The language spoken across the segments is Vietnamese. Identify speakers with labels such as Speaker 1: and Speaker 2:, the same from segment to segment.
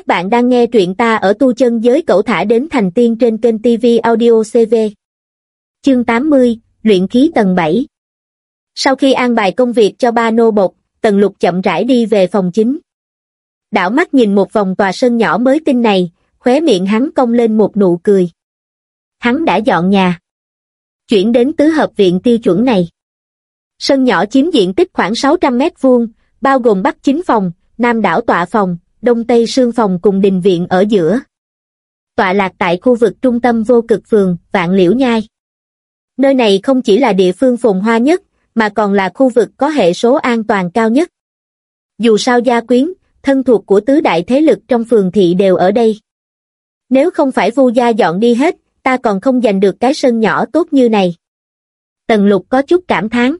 Speaker 1: Các bạn đang nghe truyện ta ở tu chân giới cẩu thả đến thành tiên trên kênh TV Audio CV. Chương 80, Luyện khí tầng 7 Sau khi an bài công việc cho ba nô bộc, tần lục chậm rãi đi về phòng chính. Đảo mắt nhìn một vòng tòa sân nhỏ mới tinh này, khóe miệng hắn cong lên một nụ cười. Hắn đã dọn nhà. Chuyển đến tứ hợp viện tiêu chuẩn này. Sân nhỏ chiếm diện tích khoảng 600 mét vuông, bao gồm bắc chính phòng, nam đảo tọa phòng, đông tây sương phòng cùng đình viện ở giữa. Tọa lạc tại khu vực trung tâm vô cực phường, Vạn Liễu Nhai. Nơi này không chỉ là địa phương phồn hoa nhất, mà còn là khu vực có hệ số an toàn cao nhất. Dù sao gia quyến, thân thuộc của tứ đại thế lực trong phường thị đều ở đây. Nếu không phải vu gia dọn đi hết, ta còn không giành được cái sân nhỏ tốt như này. Tần lục có chút cảm thán.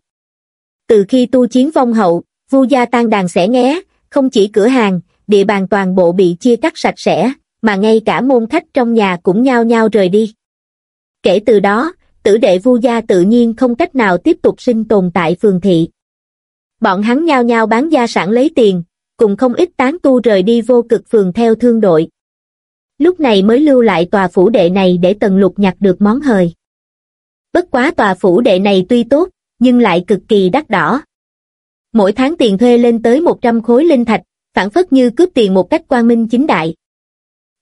Speaker 1: Từ khi tu chiến vong hậu, vu gia tan đàn sẽ nghé, không chỉ cửa hàng, địa bàn toàn bộ bị chia cắt sạch sẽ, mà ngay cả môn khách trong nhà cũng nhao nhao rời đi. Kể từ đó, tử đệ vu gia tự nhiên không cách nào tiếp tục sinh tồn tại phường thị. Bọn hắn nhao nhao bán gia sản lấy tiền, cùng không ít tán tu rời đi vô cực phường theo thương đội. Lúc này mới lưu lại tòa phủ đệ này để tần lục nhặt được món hời. Bất quá tòa phủ đệ này tuy tốt, nhưng lại cực kỳ đắt đỏ. Mỗi tháng tiền thuê lên tới 100 khối linh thạch, phản phất như cướp tiền một cách quan minh chính đại.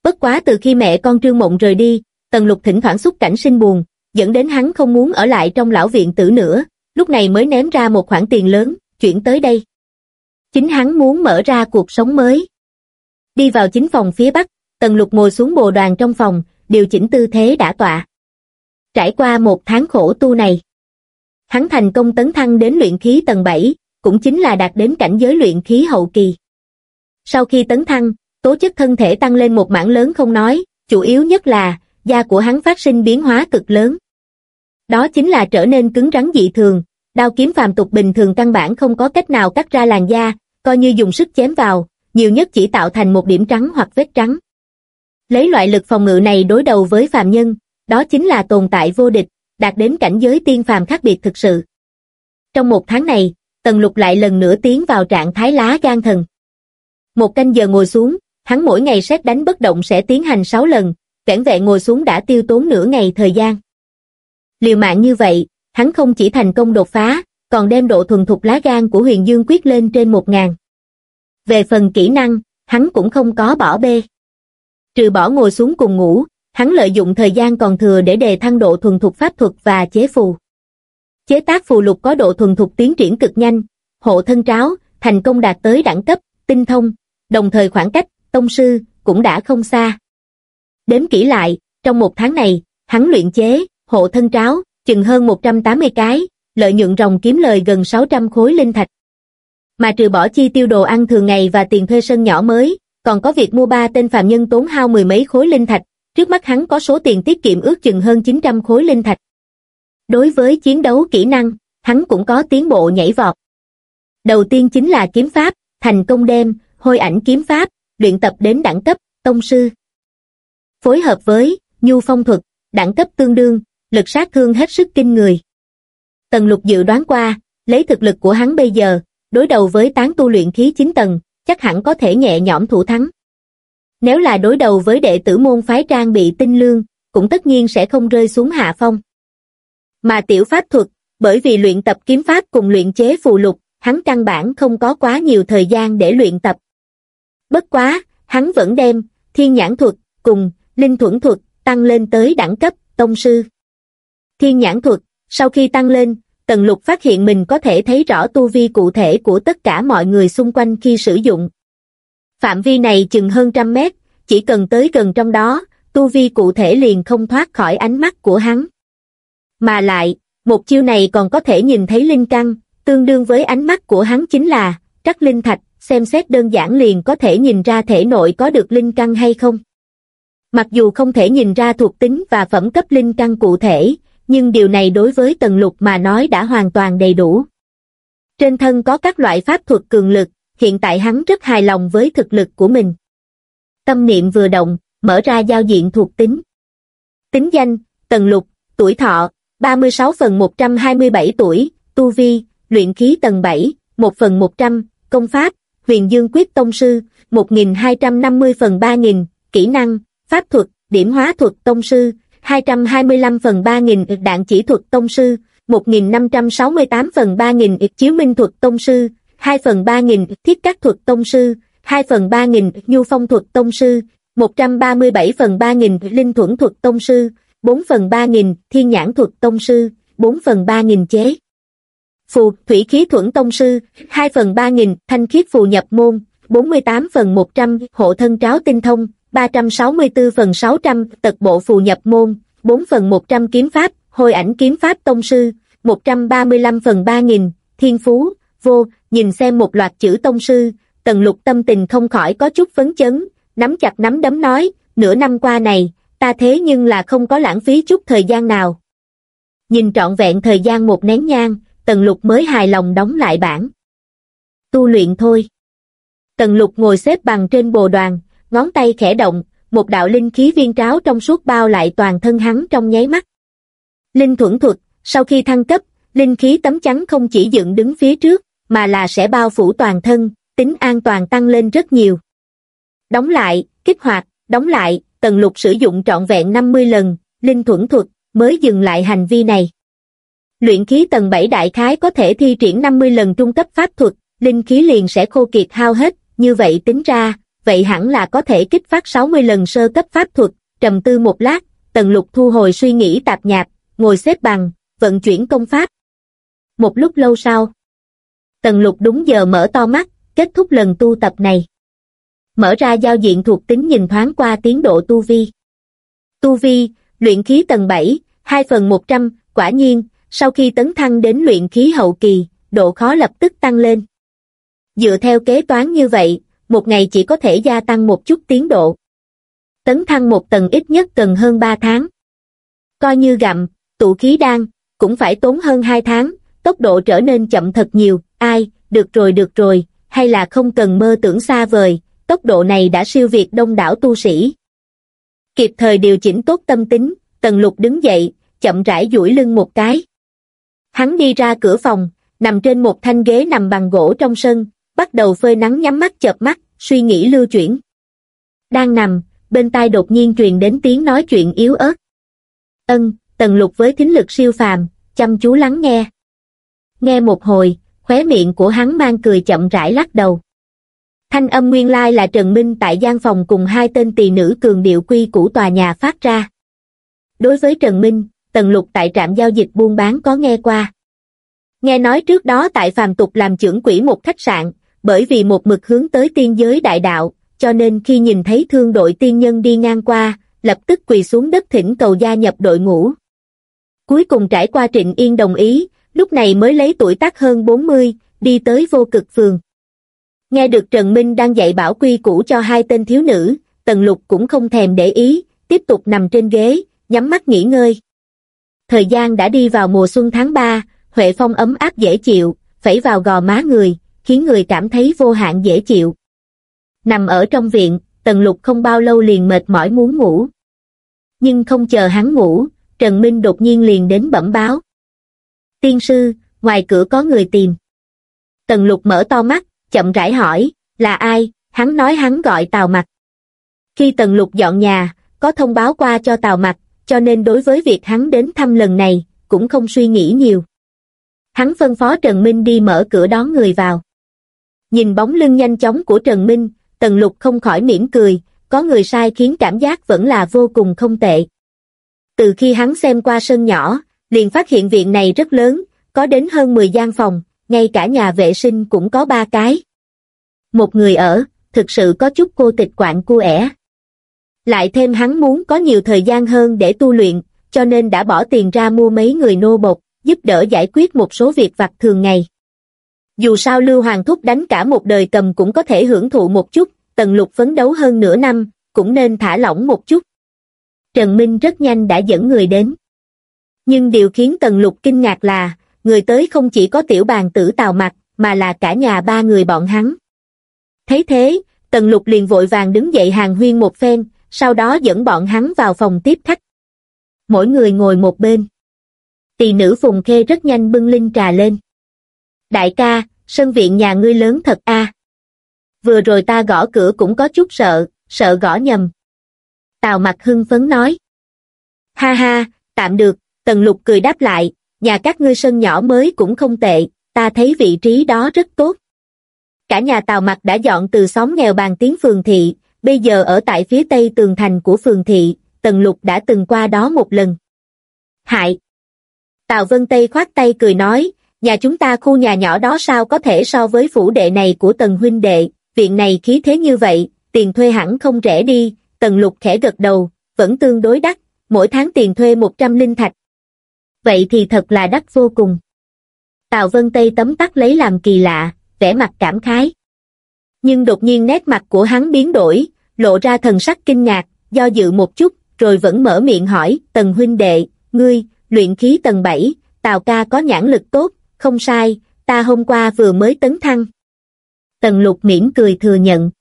Speaker 1: Bất quá từ khi mẹ con Trương Mộng rời đi, Tần Lục thỉnh thoảng xúc cảnh sinh buồn, dẫn đến hắn không muốn ở lại trong lão viện tử nữa, lúc này mới ném ra một khoản tiền lớn, chuyển tới đây. Chính hắn muốn mở ra cuộc sống mới. Đi vào chính phòng phía bắc, Tần Lục ngồi xuống bồ đoàn trong phòng, điều chỉnh tư thế đã tọa. Trải qua một tháng khổ tu này, hắn thành công tấn thăng đến luyện khí tầng 7, cũng chính là đạt đến cảnh giới luyện khí hậu kỳ. Sau khi tấn thăng, tố chất thân thể tăng lên một mảng lớn không nói, chủ yếu nhất là, da của hắn phát sinh biến hóa cực lớn. Đó chính là trở nên cứng rắn dị thường, đao kiếm phàm tục bình thường căn bản không có cách nào cắt ra làn da, coi như dùng sức chém vào, nhiều nhất chỉ tạo thành một điểm trắng hoặc vết trắng. Lấy loại lực phòng ngự này đối đầu với phàm nhân, đó chính là tồn tại vô địch, đạt đến cảnh giới tiên phàm khác biệt thực sự. Trong một tháng này, Tần Lục lại lần nữa tiến vào trạng thái lá gan thần. Một canh giờ ngồi xuống, hắn mỗi ngày xét đánh bất động sẽ tiến hành 6 lần, vẻn vẹn ngồi xuống đã tiêu tốn nửa ngày thời gian. Liều mạng như vậy, hắn không chỉ thành công đột phá, còn đem độ thuần thục lá gan của huyền dương quyết lên trên 1.000. Về phần kỹ năng, hắn cũng không có bỏ bê. Trừ bỏ ngồi xuống cùng ngủ, hắn lợi dụng thời gian còn thừa để đề thăng độ thuần thục pháp thuật và chế phù. Chế tác phù lục có độ thuần thục tiến triển cực nhanh, hộ thân tráo, thành công đạt tới đẳng cấp, tinh thông, đồng thời khoảng cách, tông sư, cũng đã không xa. Đếm kỹ lại, trong một tháng này, hắn luyện chế, hộ thân tráo, chừng hơn 180 cái, lợi nhuận ròng kiếm lời gần 600 khối linh thạch. Mà trừ bỏ chi tiêu đồ ăn thường ngày và tiền thuê sân nhỏ mới, còn có việc mua ba tên phạm nhân tốn hao mười mấy khối linh thạch, trước mắt hắn có số tiền tiết kiệm ước chừng hơn 900 khối linh thạch. Đối với chiến đấu kỹ năng, hắn cũng có tiến bộ nhảy vọt. Đầu tiên chính là kiếm pháp, thành công đem, hôi ảnh kiếm pháp, luyện tập đến đẳng cấp, tông sư. Phối hợp với, nhu phong thuật, đẳng cấp tương đương, lực sát thương hết sức kinh người. Tần lục dự đoán qua, lấy thực lực của hắn bây giờ, đối đầu với tán tu luyện khí 9 tầng, chắc hẳn có thể nhẹ nhõm thủ thắng. Nếu là đối đầu với đệ tử môn phái trang bị tinh lương, cũng tất nhiên sẽ không rơi xuống hạ phong. Mà tiểu pháp thuật, bởi vì luyện tập kiếm pháp cùng luyện chế phù lục, hắn căn bản không có quá nhiều thời gian để luyện tập. Bất quá, hắn vẫn đem, thiên nhãn thuật, cùng, linh thuẫn thuật, tăng lên tới đẳng cấp, tông sư. Thiên nhãn thuật, sau khi tăng lên, Tần Lục phát hiện mình có thể thấy rõ tu vi cụ thể của tất cả mọi người xung quanh khi sử dụng. Phạm vi này chừng hơn trăm mét, chỉ cần tới gần trong đó, tu vi cụ thể liền không thoát khỏi ánh mắt của hắn. Mà lại, một chiêu này còn có thể nhìn thấy linh căn, tương đương với ánh mắt của hắn chính là, trắc linh thạch, xem xét đơn giản liền có thể nhìn ra thể nội có được linh căn hay không. Mặc dù không thể nhìn ra thuộc tính và phẩm cấp linh căn cụ thể, nhưng điều này đối với Tần Lục mà nói đã hoàn toàn đầy đủ. Trên thân có các loại pháp thuật cường lực, hiện tại hắn rất hài lòng với thực lực của mình. Tâm niệm vừa động, mở ra giao diện thuộc tính. Tính danh, Tần Lục, tuổi thọ, 36 phần 127 tuổi, tu vi, luyện khí tầng 7, 1 phần 100, công pháp, huyền dương quyết tông sư, 1250 phần 3000, kỹ năng, pháp thuật, điểm hóa thuật tông sư, 225 phần 3000 đạn chỉ thuật tông sư, 1568 phần 3000 chiếu minh thuật tông sư, 2 phần 3000 thiết các thuật tông sư, 2 phần 3000 nhu phong thuật tông sư, 137 phần 3000 linh thuẫn thuật tông sư, 4 phần 3000 thiên nhãn thuật tông sư, 4 phần 3000 chế. Phù, thủy khí thuẫn tông sư, 2 phần 3000 thanh khiết phù nhập môn, 48 phần 100 hộ thân tráo tinh thông, 364 phần 600 tật bộ phù nhập môn, 4 phần 100 kiếm pháp, hồi ảnh kiếm pháp tông sư, 135 phần 3000, thiên phú, vô, nhìn xem một loạt chữ tông sư, tần lục tâm tình không khỏi có chút phấn chấn, nắm chặt nắm đấm nói, nửa năm qua này, ta thế nhưng là không có lãng phí chút thời gian nào. Nhìn trọn vẹn thời gian một nén nhang, tần lục mới hài lòng đóng lại bản. Tu luyện thôi. Tần lục ngồi xếp bằng trên bồ đoàn, ngón tay khẽ động, một đạo linh khí viên tráo trong suốt bao lại toàn thân hắn trong nháy mắt. Linh thuẫn thuật, sau khi thăng cấp, linh khí tấm chắn không chỉ dựng đứng phía trước, mà là sẽ bao phủ toàn thân, tính an toàn tăng lên rất nhiều. Đóng lại, kích hoạt, đóng lại, tần lục sử dụng trọn vẹn 50 lần, linh thuẫn thuật, mới dừng lại hành vi này. Luyện khí tầng 7 đại khái có thể thi triển 50 lần trung cấp pháp thuật, linh khí liền sẽ khô kiệt hao hết, như vậy tính ra, vậy hẳn là có thể kích phát 60 lần sơ cấp pháp thuật, trầm tư một lát, tần lục thu hồi suy nghĩ tạp nhạp, ngồi xếp bằng, vận chuyển công pháp. Một lúc lâu sau, tần lục đúng giờ mở to mắt, kết thúc lần tu tập này. Mở ra giao diện thuộc tính nhìn thoáng qua tiến độ tu vi. Tu vi, luyện khí tầng 7, 2 phần 100, quả nhiên, sau khi tấn thăng đến luyện khí hậu kỳ, độ khó lập tức tăng lên. Dựa theo kế toán như vậy, một ngày chỉ có thể gia tăng một chút tiến độ. Tấn thăng một tầng ít nhất cần hơn 3 tháng. Coi như gặm, tụ khí đan, cũng phải tốn hơn 2 tháng, tốc độ trở nên chậm thật nhiều, ai, được rồi được rồi, hay là không cần mơ tưởng xa vời, tốc độ này đã siêu việt đông đảo tu sĩ. Kịp thời điều chỉnh tốt tâm tính, tần lục đứng dậy, chậm rãi duỗi lưng một cái. Hắn đi ra cửa phòng, nằm trên một thanh ghế nằm bằng gỗ trong sân, bắt đầu phơi nắng nhắm mắt chợp mắt, suy nghĩ lưu chuyển. Đang nằm, bên tai đột nhiên truyền đến tiếng nói chuyện yếu ớt. Ân, tần lục với thính lực siêu phàm, chăm chú lắng nghe. Nghe một hồi, khóe miệng của hắn mang cười chậm rãi lắc đầu. Thanh âm nguyên lai là Trần Minh tại gian phòng cùng hai tên tỳ nữ cường điệu quy của tòa nhà phát ra. Đối với Trần Minh, Tần Lục tại trạm giao dịch buôn bán có nghe qua. Nghe nói trước đó tại phàm tục làm trưởng quỹ một khách sạn, bởi vì một mực hướng tới tiên giới đại đạo, cho nên khi nhìn thấy thương đội tiên nhân đi ngang qua, lập tức quỳ xuống đất thỉnh cầu gia nhập đội ngũ. Cuối cùng trải qua Trịnh Yên đồng ý, lúc này mới lấy tuổi tác hơn 40, đi tới vô cực phường. Nghe được Trần Minh đang dạy bảo quy củ cho hai tên thiếu nữ, Tần Lục cũng không thèm để ý, tiếp tục nằm trên ghế, nhắm mắt nghỉ ngơi. Thời gian đã đi vào mùa xuân tháng 3, Huệ Phong ấm áp dễ chịu, phẩy vào gò má người, khiến người cảm thấy vô hạn dễ chịu. Nằm ở trong viện, Tần Lục không bao lâu liền mệt mỏi muốn ngủ. Nhưng không chờ hắn ngủ, Trần Minh đột nhiên liền đến bẩm báo. Tiên sư, ngoài cửa có người tìm. Tần Lục mở to mắt, chậm rãi hỏi, là ai, hắn nói hắn gọi Tào Mặc. Khi Tần Lục dọn nhà, có thông báo qua cho Tào Mặc, cho nên đối với việc hắn đến thăm lần này, cũng không suy nghĩ nhiều. Hắn phân phó Trần Minh đi mở cửa đón người vào. Nhìn bóng lưng nhanh chóng của Trần Minh, Tần Lục không khỏi mỉm cười, có người sai khiến cảm giác vẫn là vô cùng không tệ. Từ khi hắn xem qua sân nhỏ, liền phát hiện viện này rất lớn, có đến hơn 10 gian phòng, ngay cả nhà vệ sinh cũng có ba cái. Một người ở, thực sự có chút cô tịch quạng cu ẻ. Lại thêm hắn muốn có nhiều thời gian hơn để tu luyện, cho nên đã bỏ tiền ra mua mấy người nô bộc, giúp đỡ giải quyết một số việc vặt thường ngày. Dù sao Lưu Hoàng Thúc đánh cả một đời cầm cũng có thể hưởng thụ một chút, tần lục phấn đấu hơn nửa năm, cũng nên thả lỏng một chút. Trần Minh rất nhanh đã dẫn người đến. Nhưng điều khiến tần lục kinh ngạc là, người tới không chỉ có tiểu bàn tử tào mặt, mà là cả nhà ba người bọn hắn. Thấy thế, tần lục liền vội vàng đứng dậy hàng huyên một phen, sau đó dẫn bọn hắn vào phòng tiếp khách. Mỗi người ngồi một bên. Tỳ nữ Phùng Khê rất nhanh bưng linh trà lên. Đại ca, sân viện nhà ngươi lớn thật a. Vừa rồi ta gõ cửa cũng có chút sợ, sợ gõ nhầm. Tào mặt hưng phấn nói. Ha ha, tạm được, Tần Lục cười đáp lại, nhà các ngươi sân nhỏ mới cũng không tệ, ta thấy vị trí đó rất tốt. Cả nhà Tào Mặc đã dọn từ xóm nghèo bàn tiếng phường thị, bây giờ ở tại phía tây tường thành của phường thị, Tần Lục đã từng qua đó một lần. Hại! Tào Vân Tây khoát tay cười nói, nhà chúng ta khu nhà nhỏ đó sao có thể so với phủ đệ này của Tần huynh đệ, viện này khí thế như vậy, tiền thuê hẳn không rẻ đi, Tần Lục khẽ gật đầu, vẫn tương đối đắt, mỗi tháng tiền thuê 100 linh thạch. Vậy thì thật là đắt vô cùng. Tào Vân Tây tấm tắc lấy làm kỳ lạ, vẻ mặt cảm khái. Nhưng đột nhiên nét mặt của hắn biến đổi, lộ ra thần sắc kinh ngạc, do dự một chút, rồi vẫn mở miệng hỏi, tần huynh đệ, ngươi, luyện khí tầng 7, Tào ca có nhãn lực tốt, không sai, ta hôm qua vừa mới tấn thăng. Tần lục mỉm cười thừa nhận.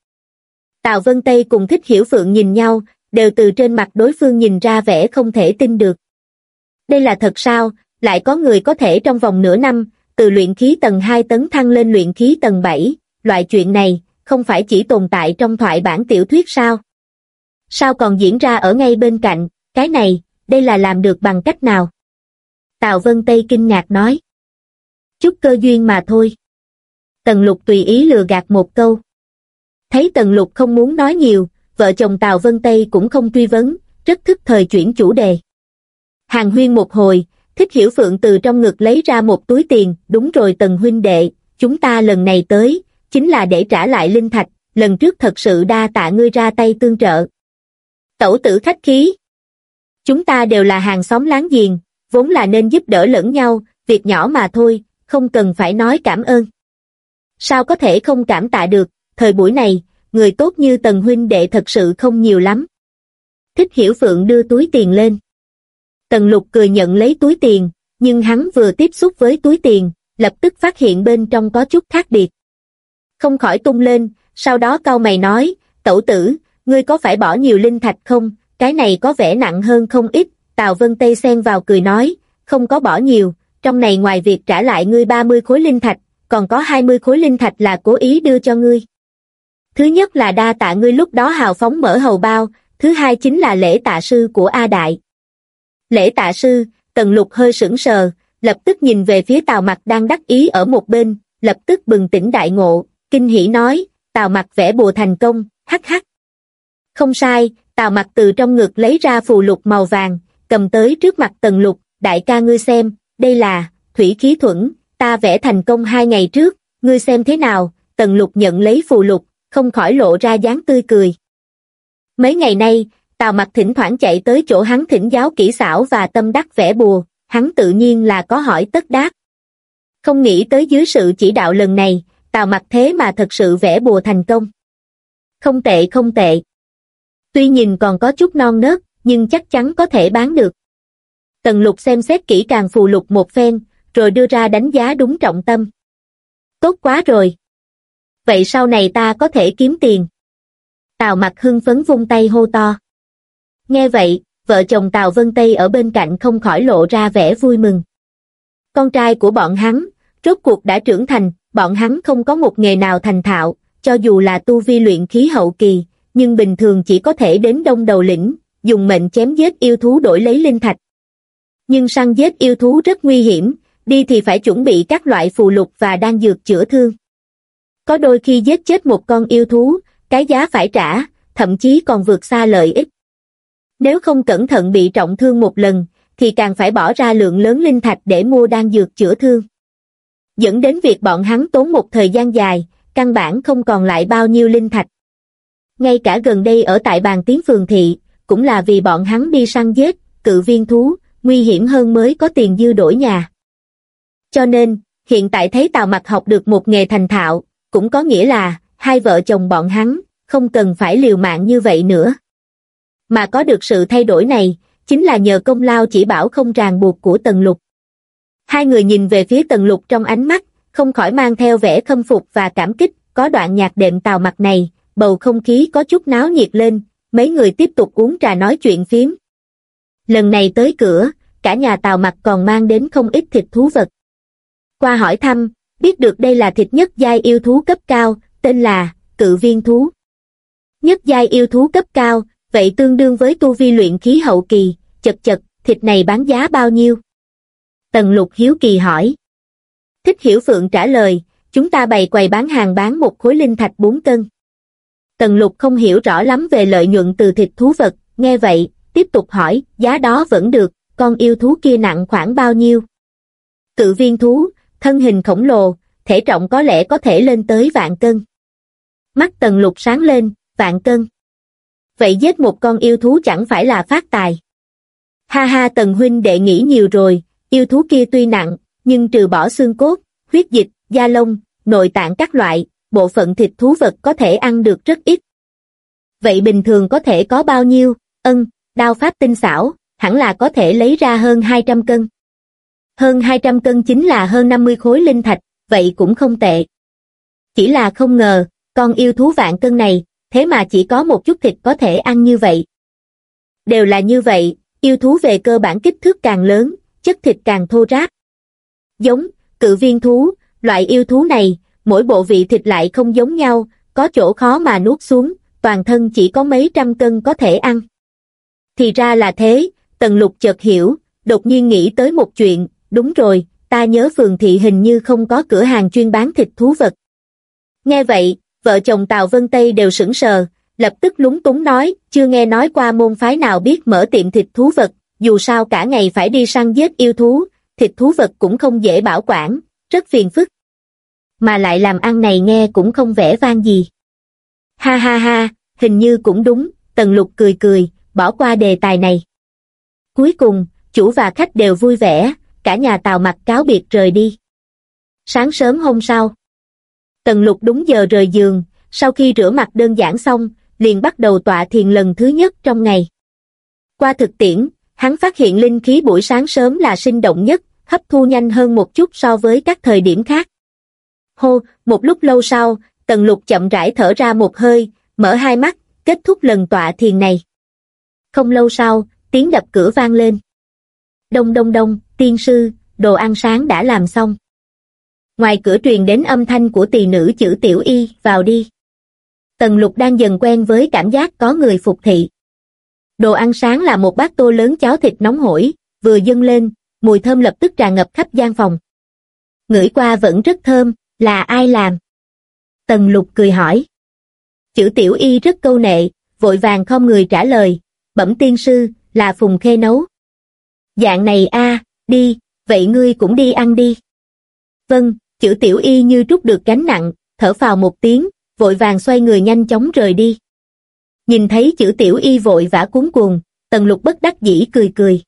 Speaker 1: Tào Vân Tây cùng thích hiểu phượng nhìn nhau, đều từ trên mặt đối phương nhìn ra vẻ không thể tin được. Đây là thật sao, lại có người có thể trong vòng nửa năm, từ luyện khí tầng 2 tấn thăng lên luyện khí tầng 7, loại chuyện này, không phải chỉ tồn tại trong thoại bản tiểu thuyết sao? Sao còn diễn ra ở ngay bên cạnh, cái này, đây là làm được bằng cách nào? Tào Vân Tây kinh ngạc nói. Chút cơ duyên mà thôi. Tần Lục tùy ý lừa gạt một câu. Thấy Tần Lục không muốn nói nhiều, vợ chồng Tào Vân Tây cũng không truy vấn, rất thức thời chuyển chủ đề. Hàng huyên một hồi, thích hiểu phượng từ trong ngực lấy ra một túi tiền, đúng rồi Tần huynh đệ, chúng ta lần này tới, chính là để trả lại linh thạch, lần trước thật sự đa tạ ngươi ra tay tương trợ. Tẩu tử khách khí. Chúng ta đều là hàng xóm láng giềng, vốn là nên giúp đỡ lẫn nhau, việc nhỏ mà thôi, không cần phải nói cảm ơn. Sao có thể không cảm tạ được, thời buổi này, người tốt như Tần huynh đệ thật sự không nhiều lắm. Thích hiểu phượng đưa túi tiền lên. Tần lục cười nhận lấy túi tiền, nhưng hắn vừa tiếp xúc với túi tiền, lập tức phát hiện bên trong có chút khác biệt. Không khỏi tung lên, sau đó cau mày nói, tẩu tử, ngươi có phải bỏ nhiều linh thạch không, cái này có vẻ nặng hơn không ít, Tào Vân Tây xen vào cười nói, không có bỏ nhiều, trong này ngoài việc trả lại ngươi 30 khối linh thạch, còn có 20 khối linh thạch là cố ý đưa cho ngươi. Thứ nhất là đa tạ ngươi lúc đó hào phóng mở hầu bao, thứ hai chính là lễ tạ sư của A Đại. Lễ tạ sư, Tần Lục hơi sững sờ, lập tức nhìn về phía Tào Mặc đang đắc ý ở một bên, lập tức bừng tỉnh đại ngộ, kinh hỉ nói, Tào mặt vẽ bùa thành công, hắc hắc. Không sai, Tào mặt từ trong ngực lấy ra phù lục màu vàng, cầm tới trước mặt Tần Lục, đại ca ngươi xem, đây là, thủy khí thuẫn, ta vẽ thành công hai ngày trước, ngươi xem thế nào, Tần Lục nhận lấy phù lục, không khỏi lộ ra dáng tươi cười. Mấy ngày nay, Tào mặt thỉnh thoảng chạy tới chỗ hắn thỉnh giáo kỹ xảo và tâm đắc vẽ bùa, hắn tự nhiên là có hỏi tất đáp. Không nghĩ tới dưới sự chỉ đạo lần này, Tào mặt thế mà thật sự vẽ bùa thành công. Không tệ không tệ. Tuy nhìn còn có chút non nớt, nhưng chắc chắn có thể bán được. Tần lục xem xét kỹ càng phù lục một phen, rồi đưa ra đánh giá đúng trọng tâm. Tốt quá rồi. Vậy sau này ta có thể kiếm tiền. Tào mặt hưng phấn vung tay hô to. Nghe vậy, vợ chồng Tào Vân Tây ở bên cạnh không khỏi lộ ra vẻ vui mừng. Con trai của bọn hắn, rốt cuộc đã trưởng thành, bọn hắn không có một nghề nào thành thạo, cho dù là tu vi luyện khí hậu kỳ, nhưng bình thường chỉ có thể đến đông đầu lĩnh, dùng mệnh chém giết yêu thú đổi lấy linh thạch. Nhưng săn giết yêu thú rất nguy hiểm, đi thì phải chuẩn bị các loại phù lục và đan dược chữa thương. Có đôi khi giết chết một con yêu thú, cái giá phải trả, thậm chí còn vượt xa lợi ích. Nếu không cẩn thận bị trọng thương một lần, thì càng phải bỏ ra lượng lớn linh thạch để mua đan dược chữa thương. Dẫn đến việc bọn hắn tốn một thời gian dài, căn bản không còn lại bao nhiêu linh thạch. Ngay cả gần đây ở tại bàn tiếng phường thị, cũng là vì bọn hắn đi săn giết, cự viên thú, nguy hiểm hơn mới có tiền dư đổi nhà. Cho nên, hiện tại thấy Tào Mặc học được một nghề thành thạo, cũng có nghĩa là, hai vợ chồng bọn hắn, không cần phải liều mạng như vậy nữa. Mà có được sự thay đổi này, chính là nhờ công lao chỉ bảo không ràng buộc của Tần Lục. Hai người nhìn về phía Tần Lục trong ánh mắt, không khỏi mang theo vẻ khâm phục và cảm kích, có đoạn nhạc đệm tào mặt này, bầu không khí có chút náo nhiệt lên, mấy người tiếp tục uống trà nói chuyện phiếm. Lần này tới cửa, cả nhà tào mặt còn mang đến không ít thịt thú vật. Qua hỏi thăm, biết được đây là thịt nhất giai yêu thú cấp cao, tên là cự viên thú. Nhất giai yêu thú cấp cao, vậy tương đương với tu vi luyện khí hậu kỳ, chật chật, thịt này bán giá bao nhiêu? Tần lục hiếu kỳ hỏi. Thích hiểu phượng trả lời, chúng ta bày quầy bán hàng bán một khối linh thạch 4 cân. Tần lục không hiểu rõ lắm về lợi nhuận từ thịt thú vật, nghe vậy, tiếp tục hỏi, giá đó vẫn được, con yêu thú kia nặng khoảng bao nhiêu? Cự viên thú, thân hình khổng lồ, thể trọng có lẽ có thể lên tới vạn cân. Mắt tần lục sáng lên, vạn cân. Vậy giết một con yêu thú chẳng phải là phát tài. Ha ha tần huynh đệ nghĩ nhiều rồi, yêu thú kia tuy nặng, nhưng trừ bỏ xương cốt, huyết dịch, da lông, nội tạng các loại, bộ phận thịt thú vật có thể ăn được rất ít. Vậy bình thường có thể có bao nhiêu? Ân, đao pháp tinh xảo, hẳn là có thể lấy ra hơn 200 cân. Hơn 200 cân chính là hơn 50 khối linh thạch, vậy cũng không tệ. Chỉ là không ngờ, con yêu thú vạn cân này, thế mà chỉ có một chút thịt có thể ăn như vậy. Đều là như vậy, yêu thú về cơ bản kích thước càng lớn, chất thịt càng thô ráp. Giống, cự viên thú, loại yêu thú này, mỗi bộ vị thịt lại không giống nhau, có chỗ khó mà nuốt xuống, toàn thân chỉ có mấy trăm cân có thể ăn. Thì ra là thế, Tần Lục chợt hiểu, đột nhiên nghĩ tới một chuyện, đúng rồi, ta nhớ phường thị hình như không có cửa hàng chuyên bán thịt thú vật. Nghe vậy, vợ chồng Tào Vân Tây đều sững sờ, lập tức lúng túng nói, chưa nghe nói qua môn phái nào biết mở tiệm thịt thú vật, dù sao cả ngày phải đi săn giết yêu thú, thịt thú vật cũng không dễ bảo quản, rất phiền phức. Mà lại làm ăn này nghe cũng không vẻ vang gì. Ha ha ha, hình như cũng đúng, Tần Lục cười cười, bỏ qua đề tài này. Cuối cùng, chủ và khách đều vui vẻ, cả nhà tàu mặt cáo biệt rời đi. Sáng sớm hôm sau, Tần Lục đúng giờ rời giường, sau khi rửa mặt đơn giản xong, liền bắt đầu tọa thiền lần thứ nhất trong ngày. Qua thực tiễn, hắn phát hiện linh khí buổi sáng sớm là sinh động nhất, hấp thu nhanh hơn một chút so với các thời điểm khác. Hô, một lúc lâu sau, Tần Lục chậm rãi thở ra một hơi, mở hai mắt, kết thúc lần tọa thiền này. Không lâu sau, tiếng đập cửa vang lên. Đông đông đông, tiên sư, đồ ăn sáng đã làm xong. Ngoài cửa truyền đến âm thanh của tỳ nữ chữ tiểu y, vào đi. Tần lục đang dần quen với cảm giác có người phục thị. Đồ ăn sáng là một bát tô lớn cháo thịt nóng hổi, vừa dâng lên, mùi thơm lập tức tràn ngập khắp gian phòng. Ngửi qua vẫn rất thơm, là ai làm? Tần lục cười hỏi. Chữ tiểu y rất câu nệ, vội vàng không người trả lời, bẩm tiên sư, là Phùng Khê nấu. Dạng này a đi, vậy ngươi cũng đi ăn đi. Vâng, chữ tiểu y như trút được gánh nặng, thở phào một tiếng, vội vàng xoay người nhanh chóng rời đi. Nhìn thấy chữ tiểu y vội vã cuốn cuồng, tần lục bất đắc dĩ cười cười.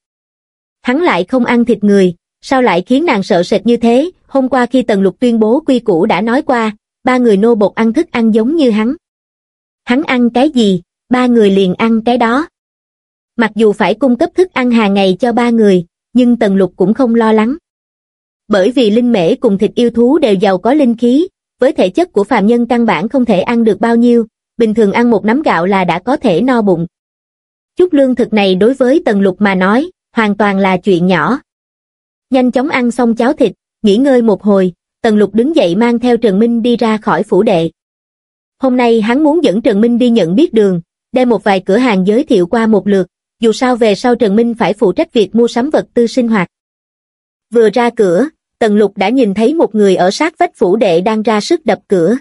Speaker 1: Hắn lại không ăn thịt người, sao lại khiến nàng sợ sệt như thế, hôm qua khi tần lục tuyên bố quy củ đã nói qua, ba người nô bột ăn thức ăn giống như hắn. Hắn ăn cái gì, ba người liền ăn cái đó. Mặc dù phải cung cấp thức ăn hàng ngày cho ba người, nhưng Tần Lục cũng không lo lắng. Bởi vì linh mễ cùng thịt yêu thú đều giàu có linh khí, với thể chất của phàm nhân căn bản không thể ăn được bao nhiêu, bình thường ăn một nắm gạo là đã có thể no bụng. Chút lương thực này đối với Tần Lục mà nói, hoàn toàn là chuyện nhỏ. Nhanh chóng ăn xong cháo thịt, nghỉ ngơi một hồi, Tần Lục đứng dậy mang theo Trần Minh đi ra khỏi phủ đệ. Hôm nay hắn muốn dẫn Trần Minh đi nhận biết đường, đem một vài cửa hàng giới thiệu qua một lượt, dù sao về sau Trần Minh phải phụ trách việc mua sắm vật tư sinh hoạt. Vừa ra cửa, Tần Lục đã nhìn thấy một người ở sát vách phủ đệ đang ra sức đập cửa.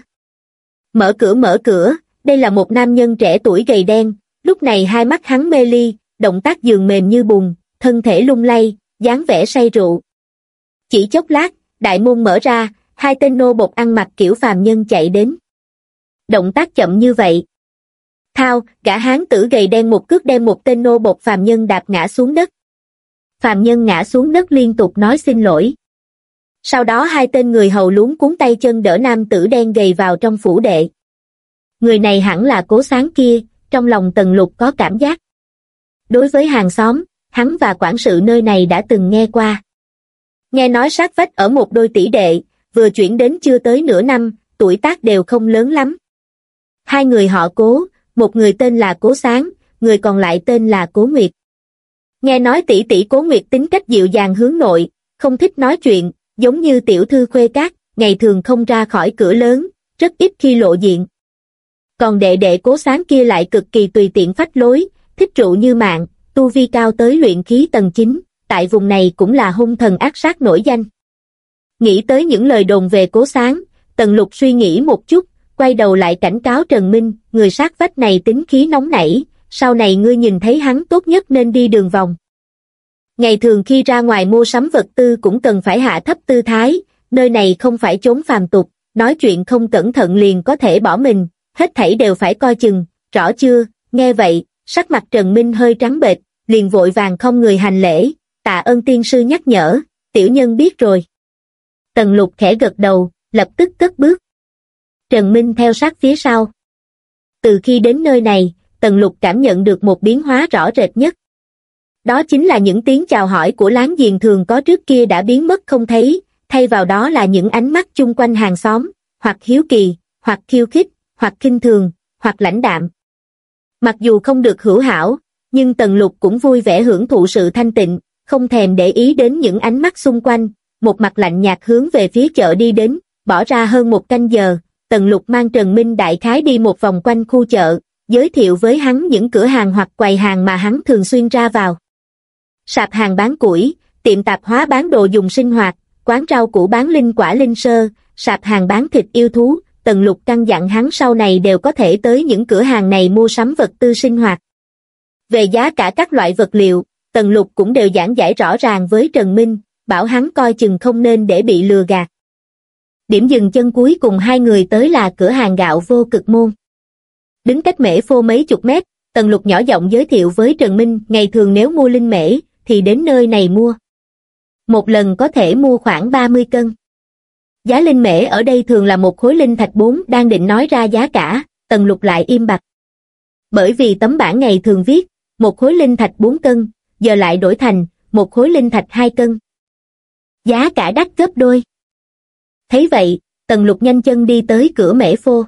Speaker 1: Mở cửa mở cửa, đây là một nam nhân trẻ tuổi gầy đen, lúc này hai mắt hắn mê ly, động tác giường mềm như bùn, thân thể lung lay, dáng vẻ say rượu. Chỉ chốc lát, đại môn mở ra, hai tên nô bột ăn mặc kiểu phàm nhân chạy đến. Động tác chậm như vậy, Thao, gã hán tử gầy đen một cước đem một tên nô bột phàm nhân đạp ngã xuống đất. Phàm nhân ngã xuống đất liên tục nói xin lỗi. Sau đó hai tên người hầu lúng cuốn tay chân đỡ nam tử đen gầy vào trong phủ đệ. Người này hẳn là cố sáng kia, trong lòng tần lục có cảm giác. Đối với hàng xóm, hắn và quản sự nơi này đã từng nghe qua. Nghe nói sát vách ở một đôi tỷ đệ, vừa chuyển đến chưa tới nửa năm, tuổi tác đều không lớn lắm. Hai người họ cố, một người tên là Cố Sáng, người còn lại tên là Cố Nguyệt. Nghe nói tỷ tỷ Cố Nguyệt tính cách dịu dàng hướng nội, không thích nói chuyện, giống như tiểu thư khuê cát, ngày thường không ra khỏi cửa lớn, rất ít khi lộ diện còn đệ đệ cố sáng kia lại cực kỳ tùy tiện phách lối, thích trụ như mạng, tu vi cao tới luyện khí tầng 9, tại vùng này cũng là hung thần ác sát nổi danh. Nghĩ tới những lời đồn về cố sáng, Tần Lục suy nghĩ một chút, quay đầu lại cảnh cáo Trần Minh, người sát vách này tính khí nóng nảy, sau này ngươi nhìn thấy hắn tốt nhất nên đi đường vòng. Ngày thường khi ra ngoài mua sắm vật tư cũng cần phải hạ thấp tư thái, nơi này không phải chốn phàm tục, nói chuyện không cẩn thận liền có thể bỏ mình, hết thảy đều phải coi chừng, rõ chưa, nghe vậy, sắc mặt Trần Minh hơi trắng bệch, liền vội vàng không người hành lễ, tạ ơn tiên sư nhắc nhở, tiểu nhân biết rồi. Tần lục khẽ gật đầu, lập tức cất bước. Trần Minh theo sát phía sau. Từ khi đến nơi này, Tần Lục cảm nhận được một biến hóa rõ rệt nhất. Đó chính là những tiếng chào hỏi của láng giềng thường có trước kia đã biến mất không thấy, thay vào đó là những ánh mắt chung quanh hàng xóm, hoặc hiếu kỳ, hoặc khiêu khích, hoặc kinh thường, hoặc lãnh đạm. Mặc dù không được hữu hảo, nhưng Tần Lục cũng vui vẻ hưởng thụ sự thanh tịnh, không thèm để ý đến những ánh mắt xung quanh, một mặt lạnh nhạt hướng về phía chợ đi đến, bỏ ra hơn một canh giờ, Tần Lục mang Trần Minh Đại Khái đi một vòng quanh khu chợ, giới thiệu với hắn những cửa hàng hoặc quầy hàng mà hắn thường xuyên ra vào. Sạp hàng bán củi, tiệm tạp hóa bán đồ dùng sinh hoạt, quán rau củ bán linh quả linh sơ, sạp hàng bán thịt yêu thú, Tần Lục căn dặn hắn sau này đều có thể tới những cửa hàng này mua sắm vật tư sinh hoạt. Về giá cả các loại vật liệu, Tần Lục cũng đều giảng giải rõ ràng với Trần Minh, bảo hắn coi chừng không nên để bị lừa gạt. Điểm dừng chân cuối cùng hai người tới là cửa hàng gạo vô cực môn. Đứng cách mễ phô mấy chục mét, Tần Lục nhỏ giọng giới thiệu với Trần Minh, ngày thường nếu mua linh mễ, thì đến nơi này mua. Một lần có thể mua khoảng 30 cân. Giá linh mễ ở đây thường là một khối linh thạch 4 đang định nói ra giá cả, Tần Lục lại im bặt. Bởi vì tấm bản ngày thường viết, một khối linh thạch 4 cân, giờ lại đổi thành, một khối linh thạch 2 cân. Giá cả đắt gấp đôi. Thấy vậy, Tần Lục nhanh chân đi tới cửa mễ phô.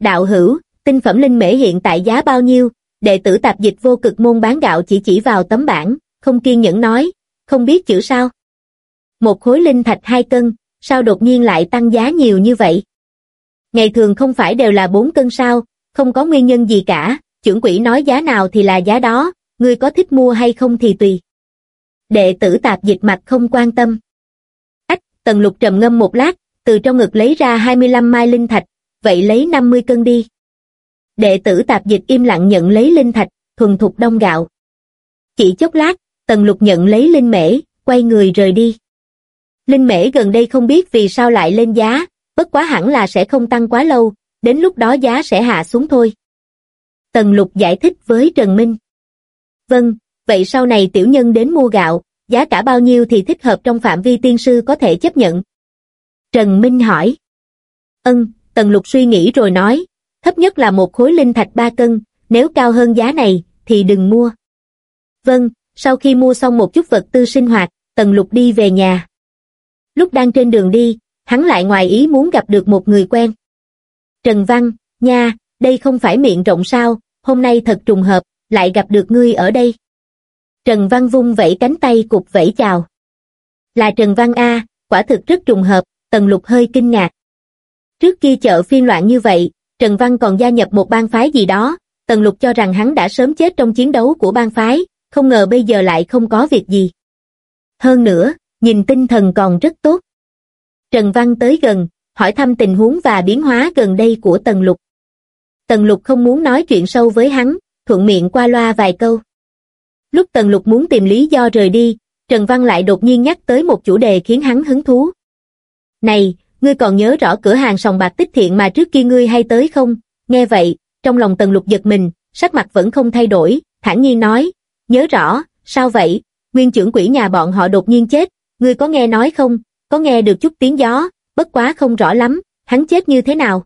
Speaker 1: Đạo hữu, tinh phẩm linh mễ hiện tại giá bao nhiêu? Đệ tử tạp dịch vô cực môn bán gạo chỉ chỉ vào tấm bảng, không kiên nhẫn nói, không biết chữ sao. Một khối linh thạch hai cân, sao đột nhiên lại tăng giá nhiều như vậy? Ngày thường không phải đều là bốn cân sao, không có nguyên nhân gì cả, trưởng quỹ nói giá nào thì là giá đó, ngươi có thích mua hay không thì tùy. Đệ tử tạp dịch mặt không quan tâm. Ách, tần lục trầm ngâm một lát, từ trong ngực lấy ra 25 mai linh thạch, vậy lấy 50 cân đi. Đệ tử tạp dịch im lặng nhận lấy linh thạch, thuần thục đông gạo. Chỉ chốc lát, tần lục nhận lấy linh mễ, quay người rời đi. Linh mễ gần đây không biết vì sao lại lên giá, bất quá hẳn là sẽ không tăng quá lâu, đến lúc đó giá sẽ hạ xuống thôi. Tần lục giải thích với Trần Minh. Vâng, vậy sau này tiểu nhân đến mua gạo, giá cả bao nhiêu thì thích hợp trong phạm vi tiên sư có thể chấp nhận. Trần Minh hỏi. Ân, Tần Lục suy nghĩ rồi nói, thấp nhất là một khối linh thạch ba cân, nếu cao hơn giá này, thì đừng mua. Vâng, sau khi mua xong một chút vật tư sinh hoạt, Tần Lục đi về nhà. Lúc đang trên đường đi, hắn lại ngoài ý muốn gặp được một người quen. Trần Văn, nha, đây không phải miệng rộng sao, hôm nay thật trùng hợp, lại gặp được ngươi ở đây. Trần Văn vung vẫy cánh tay cục vẫy chào. Là Trần Văn A, quả thực rất trùng hợp, Tần Lục hơi kinh ngạc. Trước kia chợ phiên loạn như vậy, Trần Văn còn gia nhập một bang phái gì đó, Tần Lục cho rằng hắn đã sớm chết trong chiến đấu của bang phái, không ngờ bây giờ lại không có việc gì. Hơn nữa, nhìn tinh thần còn rất tốt. Trần Văn tới gần, hỏi thăm tình huống và biến hóa gần đây của Tần Lục. Tần Lục không muốn nói chuyện sâu với hắn, thuận miệng qua loa vài câu. Lúc Tần Lục muốn tìm lý do rời đi, Trần Văn lại đột nhiên nhắc tới một chủ đề khiến hắn hứng thú. Này, ngươi còn nhớ rõ cửa hàng sòng bạc tích thiện mà trước kia ngươi hay tới không? Nghe vậy, trong lòng Tần Lục giật mình, sắc mặt vẫn không thay đổi, thản nhiên nói, nhớ rõ, sao vậy? Nguyên trưởng quỹ nhà bọn họ đột nhiên chết, ngươi có nghe nói không? Có nghe được chút tiếng gió, bất quá không rõ lắm, hắn chết như thế nào?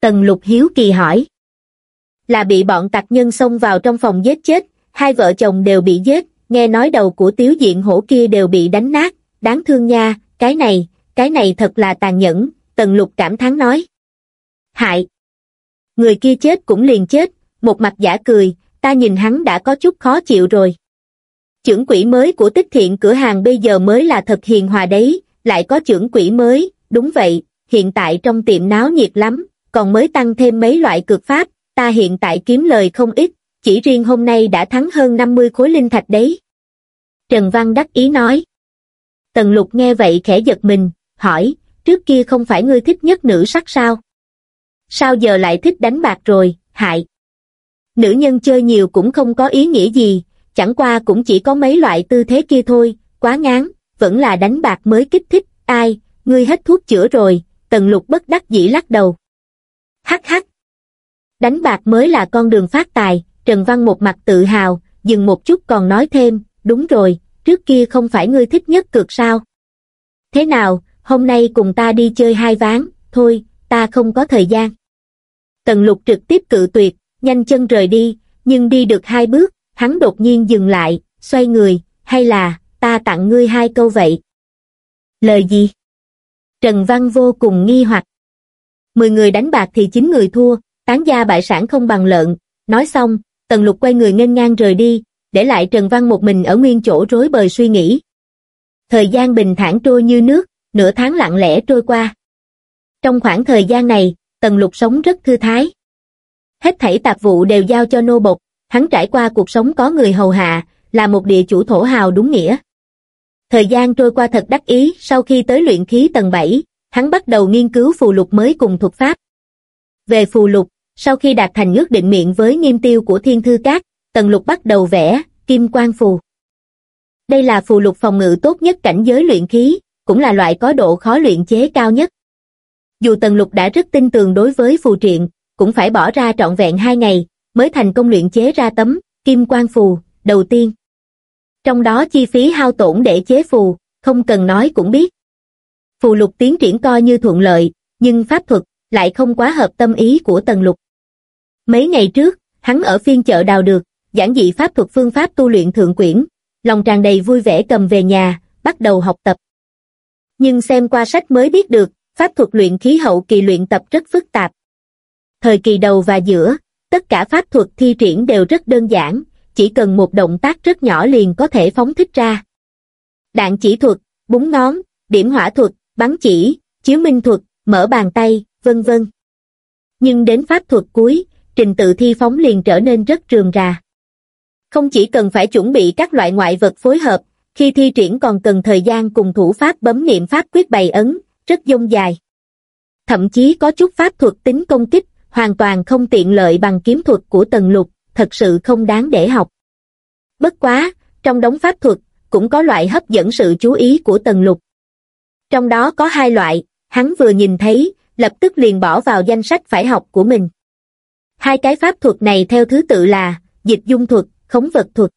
Speaker 1: Tần Lục hiếu kỳ hỏi. Là bị bọn tặc nhân xông vào trong phòng giết chết, hai vợ chồng đều bị giết, nghe nói đầu của tiếu diện hổ kia đều bị đánh nát, đáng thương nha, cái này, cái này thật là tàn nhẫn, Tần Lục cảm thán nói. Hại! Người kia chết cũng liền chết, một mặt giả cười, ta nhìn hắn đã có chút khó chịu rồi. Chưởng quỹ mới của tích thiện cửa hàng bây giờ mới là thật hiền hòa đấy, lại có chưởng quỹ mới, đúng vậy, hiện tại trong tiệm náo nhiệt lắm, còn mới tăng thêm mấy loại cực pháp, ta hiện tại kiếm lời không ít, chỉ riêng hôm nay đã thắng hơn 50 khối linh thạch đấy. Trần Văn đắc ý nói. Tần lục nghe vậy khẽ giật mình, hỏi, trước kia không phải ngươi thích nhất nữ sắc sao? Sao giờ lại thích đánh bạc rồi, hại? Nữ nhân chơi nhiều cũng không có ý nghĩa gì, chẳng qua cũng chỉ có mấy loại tư thế kia thôi, quá ngán, vẫn là đánh bạc mới kích thích, ai, ngươi hết thuốc chữa rồi, tần lục bất đắc dĩ lắc đầu. Hắc hắc. Đánh bạc mới là con đường phát tài, Trần Văn một mặt tự hào, dừng một chút còn nói thêm, đúng rồi, trước kia không phải ngươi thích nhất cược sao? Thế nào, hôm nay cùng ta đi chơi hai ván, thôi, ta không có thời gian. Tần lục trực tiếp cự tuyệt, nhanh chân rời đi, nhưng đi được hai bước, hắn đột nhiên dừng lại, xoay người, hay là, ta tặng ngươi hai câu vậy. Lời gì? Trần Văn vô cùng nghi hoặc. Mười người đánh bạc thì chín người thua, tán gia bại sản không bằng lợn, nói xong, Tần Lục quay người nghênh ngang rời đi, để lại Trần Văn một mình ở nguyên chỗ rối bời suy nghĩ. Thời gian bình thản trôi như nước, nửa tháng lặng lẽ trôi qua. Trong khoảng thời gian này, Tần Lục sống rất thư thái. Hết thảy tạp vụ đều giao cho nô bộc, hắn trải qua cuộc sống có người hầu hạ, là một địa chủ thổ hào đúng nghĩa. Thời gian trôi qua thật đắc ý, sau khi tới luyện khí tầng 7, hắn bắt đầu nghiên cứu phù lục mới cùng thuật pháp. Về phù lục, sau khi đạt thành ước định miệng với nghiêm tiêu của thiên thư cát, tần lục bắt đầu vẽ, kim quang phù. Đây là phù lục phòng ngự tốt nhất cảnh giới luyện khí, cũng là loại có độ khó luyện chế cao nhất. Dù tần lục đã rất tin tường đối với phù triện, cũng phải bỏ ra trọn vẹn hai ngày, mới thành công luyện chế ra tấm, kim quan phù, đầu tiên. Trong đó chi phí hao tổn để chế phù, không cần nói cũng biết. Phù lục tiến triển coi như thuận lợi, nhưng pháp thuật lại không quá hợp tâm ý của tần lục. Mấy ngày trước, hắn ở phiên chợ đào được, giảng dị pháp thuật phương pháp tu luyện thượng quyển, lòng tràn đầy vui vẻ cầm về nhà, bắt đầu học tập. Nhưng xem qua sách mới biết được, pháp thuật luyện khí hậu kỳ luyện tập rất phức tạp. Thời kỳ đầu và giữa, tất cả pháp thuật thi triển đều rất đơn giản, chỉ cần một động tác rất nhỏ liền có thể phóng thích ra. Đạn chỉ thuật, búng ngón, điểm hỏa thuật, bắn chỉ, chiếu minh thuật, mở bàn tay, vân vân. Nhưng đến pháp thuật cuối, trình tự thi phóng liền trở nên rất trường rà. Không chỉ cần phải chuẩn bị các loại ngoại vật phối hợp, khi thi triển còn cần thời gian cùng thủ pháp bấm niệm pháp quyết bày ấn, rất dông dài. Thậm chí có chút pháp thuật tính công kích, hoàn toàn không tiện lợi bằng kiếm thuật của tần lục, thật sự không đáng để học. Bất quá, trong đống pháp thuật, cũng có loại hấp dẫn sự chú ý của tần lục. Trong đó có hai loại, hắn vừa nhìn thấy, lập tức liền bỏ vào danh sách phải học của mình. Hai cái pháp thuật này theo thứ tự là dịch dung thuật, khống vật thuật.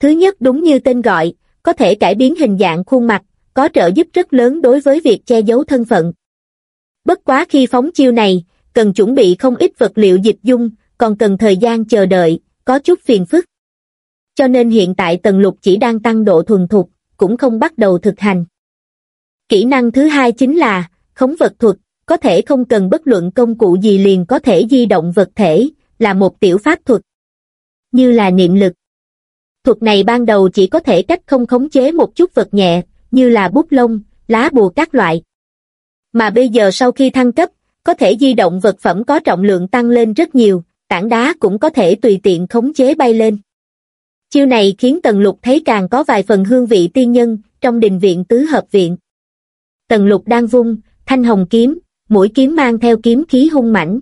Speaker 1: Thứ nhất đúng như tên gọi, có thể cải biến hình dạng khuôn mặt, có trợ giúp rất lớn đối với việc che giấu thân phận. Bất quá khi phóng chiêu này, cần chuẩn bị không ít vật liệu dịch dung, còn cần thời gian chờ đợi, có chút phiền phức. Cho nên hiện tại tần lục chỉ đang tăng độ thuần thục, cũng không bắt đầu thực hành. Kỹ năng thứ hai chính là khống vật thuật, có thể không cần bất luận công cụ gì liền có thể di động vật thể, là một tiểu pháp thuật. Như là niệm lực. Thuật này ban đầu chỉ có thể cách không khống chế một chút vật nhẹ, như là bút lông, lá bùa các loại. Mà bây giờ sau khi thăng cấp, có thể di động vật phẩm có trọng lượng tăng lên rất nhiều, tảng đá cũng có thể tùy tiện khống chế bay lên. Chiêu này khiến Tần Lục thấy càng có vài phần hương vị tiên nhân trong đình viện tứ hợp viện. Tần Lục đang vung, thanh hồng kiếm, mũi kiếm mang theo kiếm khí hung mãnh.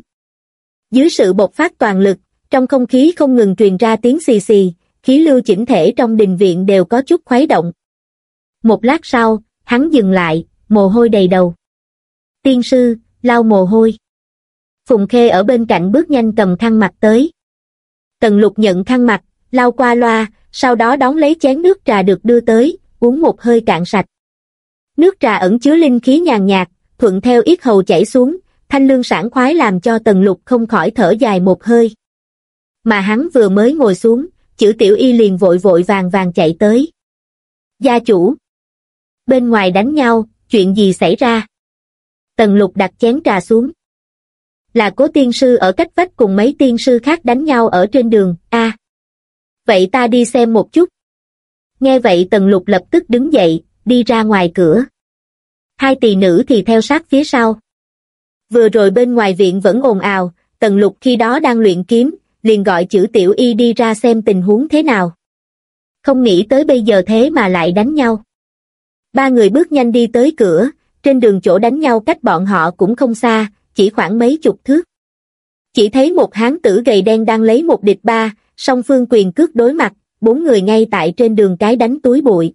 Speaker 1: Dưới sự bộc phát toàn lực, trong không khí không ngừng truyền ra tiếng xì xì, khí lưu chỉnh thể trong đình viện đều có chút khuấy động. Một lát sau, hắn dừng lại, mồ hôi đầy đầu. Tiên sư, lau mồ hôi. Phùng Khê ở bên cạnh bước nhanh cầm khăn mặt tới. Tần lục nhận khăn mặt, lau qua loa, sau đó đón lấy chén nước trà được đưa tới, uống một hơi cạn sạch. Nước trà ẩn chứa linh khí nhàn nhạt, thuận theo yết hầu chảy xuống, thanh lương sảng khoái làm cho tần lục không khỏi thở dài một hơi. Mà hắn vừa mới ngồi xuống, chữ tiểu y liền vội vội vàng vàng chạy tới. Gia chủ! Bên ngoài đánh nhau, chuyện gì xảy ra? Tần lục đặt chén trà xuống. Là cố tiên sư ở cách vách cùng mấy tiên sư khác đánh nhau ở trên đường, a Vậy ta đi xem một chút. Nghe vậy tần lục lập tức đứng dậy, đi ra ngoài cửa. Hai tỳ nữ thì theo sát phía sau. Vừa rồi bên ngoài viện vẫn ồn ào, tần lục khi đó đang luyện kiếm, liền gọi chữ tiểu y đi ra xem tình huống thế nào. Không nghĩ tới bây giờ thế mà lại đánh nhau. Ba người bước nhanh đi tới cửa, trên đường chỗ đánh nhau cách bọn họ cũng không xa, chỉ khoảng mấy chục thước. Chỉ thấy một hán tử gầy đen đang lấy một địch ba, song phương quyền cước đối mặt, bốn người ngay tại trên đường cái đánh túi bụi.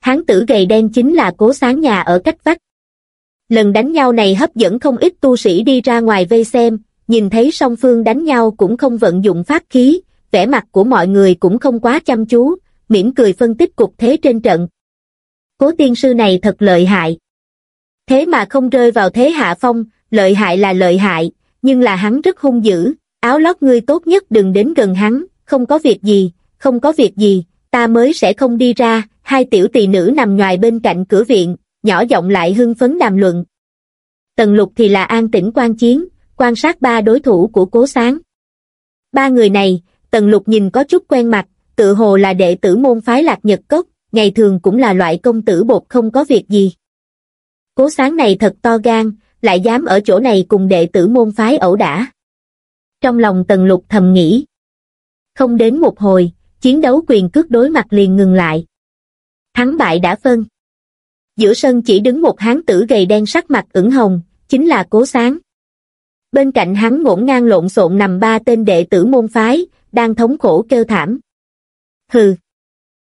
Speaker 1: Hán tử gầy đen chính là cố sáng nhà ở cách vách. Lần đánh nhau này hấp dẫn không ít tu sĩ đi ra ngoài vây xem, nhìn thấy song phương đánh nhau cũng không vận dụng pháp khí, vẻ mặt của mọi người cũng không quá chăm chú, mỉm cười phân tích cục thế trên trận. Cố tiên sư này thật lợi hại. Thế mà không rơi vào thế hạ phong, lợi hại là lợi hại, nhưng là hắn rất hung dữ, áo lót ngươi tốt nhất đừng đến gần hắn, không có việc gì, không có việc gì, ta mới sẽ không đi ra, hai tiểu tỳ nữ nằm ngoài bên cạnh cửa viện, nhỏ giọng lại hưng phấn đàm luận. Tần lục thì là an tĩnh quan chiến, quan sát ba đối thủ của cố sáng. Ba người này, tần lục nhìn có chút quen mặt, tự hồ là đệ tử môn phái lạc nhật cốc, ngày thường cũng là loại công tử bột không có việc gì. Cố sáng này thật to gan, lại dám ở chỗ này cùng đệ tử môn phái ẩu đả. Trong lòng tần lục thầm nghĩ. Không đến một hồi, chiến đấu quyền cước đối mặt liền ngừng lại. Thắng bại đã phân. Giữa sân chỉ đứng một hán tử gầy đen sắc mặt ửng hồng, chính là cố sáng. Bên cạnh hắn ngổn ngang lộn xộn nằm ba tên đệ tử môn phái, đang thống khổ kêu thảm. Hừ.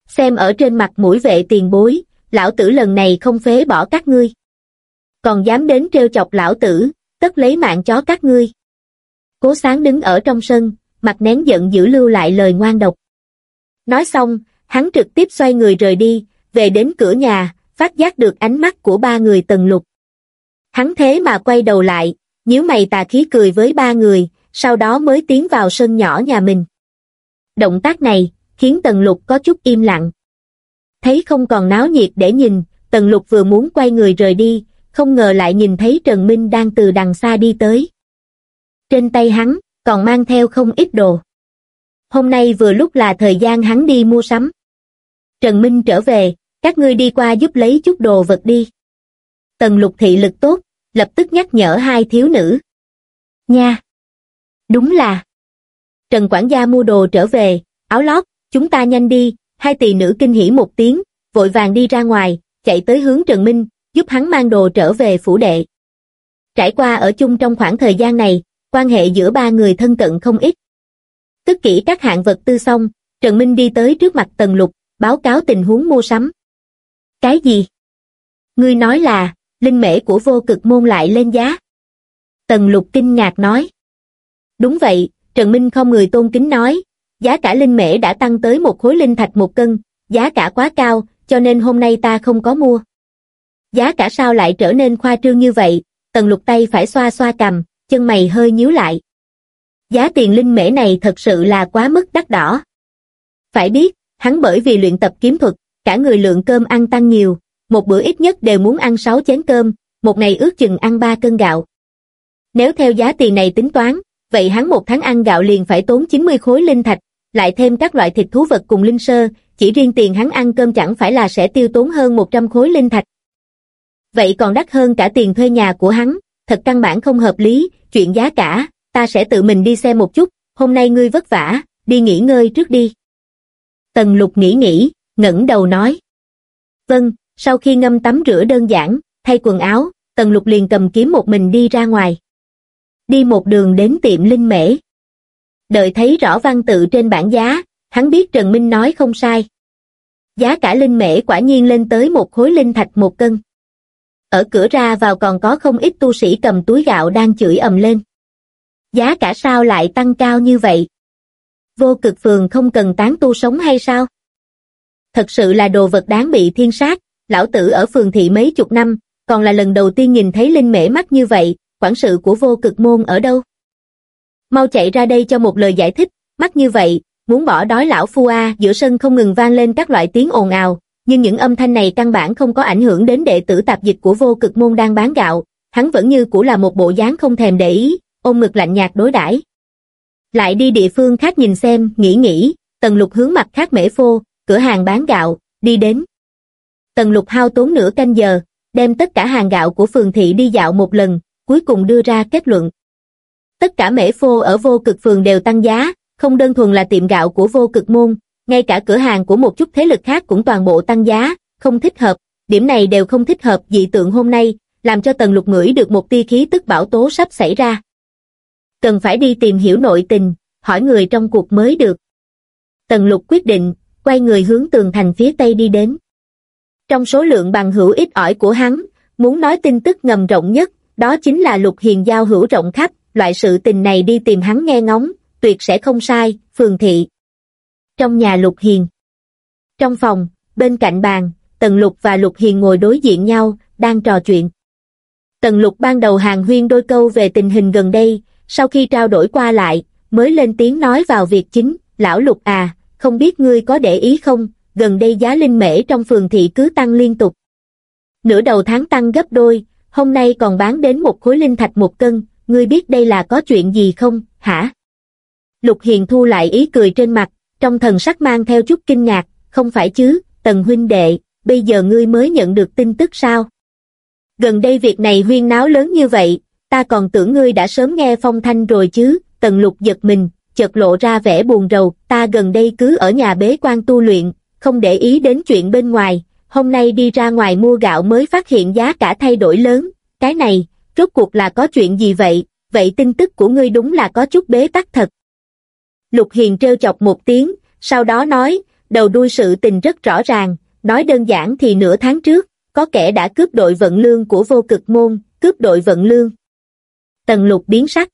Speaker 1: Xem ở trên mặt mũi vệ tiền bối, lão tử lần này không phế bỏ các ngươi. Còn dám đến trêu chọc lão tử, tất lấy mạng chó các ngươi. Cố sáng đứng ở trong sân, mặt nén giận giữ lưu lại lời ngoan độc. Nói xong, hắn trực tiếp xoay người rời đi, về đến cửa nhà, phát giác được ánh mắt của ba người tần lục. Hắn thế mà quay đầu lại, nhíu mày tà khí cười với ba người, sau đó mới tiến vào sân nhỏ nhà mình. Động tác này, khiến tần lục có chút im lặng. Thấy không còn náo nhiệt để nhìn, tần lục vừa muốn quay người rời đi, không ngờ lại nhìn thấy Trần Minh đang từ đằng xa đi tới. Trên tay hắn, còn mang theo không ít đồ. Hôm nay vừa lúc là thời gian hắn đi mua sắm. Trần Minh trở về, các ngươi đi qua giúp lấy chút đồ vật đi. Tần lục thị lực tốt, lập tức nhắc nhở hai thiếu nữ. Nha! Đúng là. Trần quản gia mua đồ trở về, áo lót, chúng ta nhanh đi, hai tỷ nữ kinh hỉ một tiếng, vội vàng đi ra ngoài, chạy tới hướng Trần Minh, giúp hắn mang đồ trở về phủ đệ. Trải qua ở chung trong khoảng thời gian này, quan hệ giữa ba người thân cận không ít. Tức kỹ các hạng vật tư xong, Trần Minh đi tới trước mặt Tần Lục, báo cáo tình huống mua sắm. Cái gì? Ngươi nói là, linh mễ của vô cực môn lại lên giá. Tần Lục kinh ngạc nói. Đúng vậy, Trần Minh không người tôn kính nói, giá cả linh mễ đã tăng tới một khối linh thạch một cân, giá cả quá cao, cho nên hôm nay ta không có mua. Giá cả sao lại trở nên khoa trương như vậy, tần lục tay phải xoa xoa cầm, chân mày hơi nhíu lại. Giá tiền linh mễ này thật sự là quá mức đắt đỏ. Phải biết, hắn bởi vì luyện tập kiếm thuật, cả người lượng cơm ăn tăng nhiều, một bữa ít nhất đều muốn ăn 6 chén cơm, một ngày ước chừng ăn 3 cân gạo. Nếu theo giá tiền này tính toán, vậy hắn một tháng ăn gạo liền phải tốn 90 khối linh thạch, lại thêm các loại thịt thú vật cùng linh sơ, chỉ riêng tiền hắn ăn cơm chẳng phải là sẽ tiêu tốn hơn 100 khối linh thạch. Vậy còn đắt hơn cả tiền thuê nhà của hắn, thật căn bản không hợp lý, chuyện giá cả, ta sẽ tự mình đi xem một chút, hôm nay ngươi vất vả, đi nghỉ ngơi trước đi. Tần lục nghĩ nghĩ, ngẩng đầu nói. Vâng, sau khi ngâm tắm rửa đơn giản, thay quần áo, tần lục liền cầm kiếm một mình đi ra ngoài. Đi một đường đến tiệm linh mễ. Đợi thấy rõ văn tự trên bảng giá, hắn biết Trần Minh nói không sai. Giá cả linh mễ quả nhiên lên tới một khối linh thạch một cân. Ở cửa ra vào còn có không ít tu sĩ cầm túi gạo đang chửi ầm lên. Giá cả sao lại tăng cao như vậy? Vô cực phường không cần tán tu sống hay sao? Thật sự là đồ vật đáng bị thiên sát, lão tử ở phường thị mấy chục năm, còn là lần đầu tiên nhìn thấy linh mễ mắt như vậy, quản sự của vô cực môn ở đâu? Mau chạy ra đây cho một lời giải thích, mắt như vậy, muốn bỏ đói lão phu a giữa sân không ngừng vang lên các loại tiếng ồn ào, nhưng những âm thanh này căn bản không có ảnh hưởng đến đệ tử tạp dịch của vô cực môn đang bán gạo, hắn vẫn như cũ là một bộ dáng không thèm để ý, ôm ngực lạnh nhạt đối đãi. Lại đi địa phương khác nhìn xem, nghĩ nghĩ, tần lục hướng mặt khác mễ phô, cửa hàng bán gạo, đi đến. Tần lục hao tốn nửa canh giờ, đem tất cả hàng gạo của phường thị đi dạo một lần, cuối cùng đưa ra kết luận. Tất cả mễ phô ở vô cực phường đều tăng giá, không đơn thuần là tiệm gạo của vô cực môn, ngay cả cửa hàng của một chút thế lực khác cũng toàn bộ tăng giá, không thích hợp, điểm này đều không thích hợp dị tượng hôm nay, làm cho tần lục ngửi được một tia khí tức bảo tố sắp xảy ra. Cần phải đi tìm hiểu nội tình, hỏi người trong cuộc mới được. Tần lục quyết định, quay người hướng tường thành phía tây đi đến. Trong số lượng bằng hữu ít ỏi của hắn, muốn nói tin tức ngầm rộng nhất, đó chính là lục hiền giao hữu rộng khắp, loại sự tình này đi tìm hắn nghe ngóng, tuyệt sẽ không sai, phường thị. Trong nhà lục hiền. Trong phòng, bên cạnh bàn, Tần Lục và Lục Hiền ngồi đối diện nhau, đang trò chuyện. Tần Lục ban đầu hàng huyên đôi câu về tình hình gần đây, sau khi trao đổi qua lại, mới lên tiếng nói vào việc chính, lão Lục à, không biết ngươi có để ý không, gần đây giá linh mễ trong phường thị cứ tăng liên tục. Nửa đầu tháng tăng gấp đôi, hôm nay còn bán đến một khối linh thạch một cân, ngươi biết đây là có chuyện gì không, hả? Lục Hiền thu lại ý cười trên mặt, trong thần sắc mang theo chút kinh ngạc, không phải chứ, tần huynh đệ, bây giờ ngươi mới nhận được tin tức sao? Gần đây việc này huyên náo lớn như vậy, ta còn tưởng ngươi đã sớm nghe phong thanh rồi chứ, tần lục giật mình, chợt lộ ra vẻ buồn rầu, ta gần đây cứ ở nhà bế quan tu luyện, không để ý đến chuyện bên ngoài, hôm nay đi ra ngoài mua gạo mới phát hiện giá cả thay đổi lớn, cái này, rốt cuộc là có chuyện gì vậy, vậy tin tức của ngươi đúng là có chút bế tắc thật. Lục Hiền trêu chọc một tiếng, sau đó nói, đầu đuôi sự tình rất rõ ràng, nói đơn giản thì nửa tháng trước, có kẻ đã cướp đội vận lương của vô cực môn, cướp đội vận lương. Tần lục biến sắc.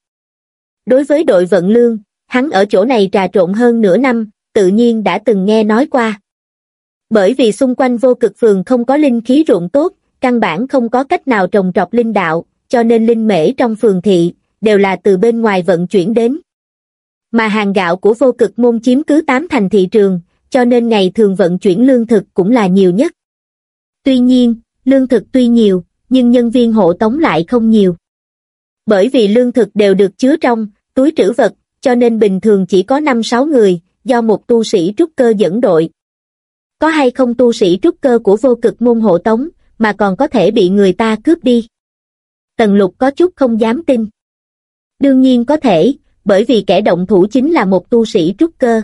Speaker 1: Đối với đội vận lương, hắn ở chỗ này trà trộn hơn nửa năm, tự nhiên đã từng nghe nói qua. Bởi vì xung quanh vô cực phường không có linh khí ruộng tốt, căn bản không có cách nào trồng trọt linh đạo, cho nên linh mễ trong phường thị, đều là từ bên ngoài vận chuyển đến. Mà hàng gạo của vô cực môn chiếm cứ tám thành thị trường, cho nên ngày thường vận chuyển lương thực cũng là nhiều nhất. Tuy nhiên, lương thực tuy nhiều, nhưng nhân viên hộ tống lại không nhiều. Bởi vì lương thực đều được chứa trong túi trữ vật, cho nên bình thường chỉ có 5-6 người, do một tu sĩ trúc cơ dẫn đội. Có hay không tu sĩ trúc cơ của vô cực môn hộ tống, mà còn có thể bị người ta cướp đi? Tần lục có chút không dám tin. Đương nhiên có thể, bởi vì kẻ động thủ chính là một tu sĩ trúc cơ.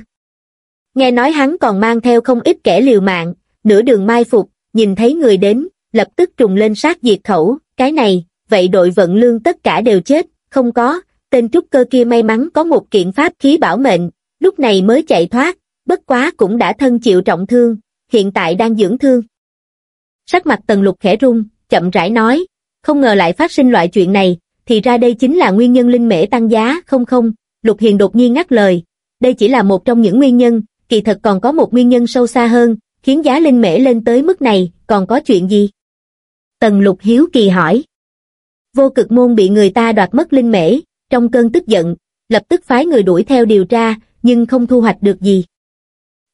Speaker 1: Nghe nói hắn còn mang theo không ít kẻ liều mạng, nửa đường mai phục, nhìn thấy người đến, lập tức trùng lên sát diệt khẩu, cái này, vậy đội vận lương tất cả đều chết, không có, tên trúc cơ kia may mắn có một kiện pháp khí bảo mệnh, lúc này mới chạy thoát, bất quá cũng đã thân chịu trọng thương, hiện tại đang dưỡng thương. Sắc mặt tần lục khẽ rung, chậm rãi nói, không ngờ lại phát sinh loại chuyện này, thì ra đây chính là nguyên nhân linh mễ tăng giá, không không, lục hiền đột nhiên ngắt lời, đây chỉ là một trong những nguyên nhân, kỳ thật còn có một nguyên nhân sâu xa hơn, khiến giá linh mễ lên tới mức này, còn có chuyện gì? Tần lục hiếu kỳ hỏi. Vô cực môn bị người ta đoạt mất linh mễ, trong cơn tức giận, lập tức phái người đuổi theo điều tra, nhưng không thu hoạch được gì.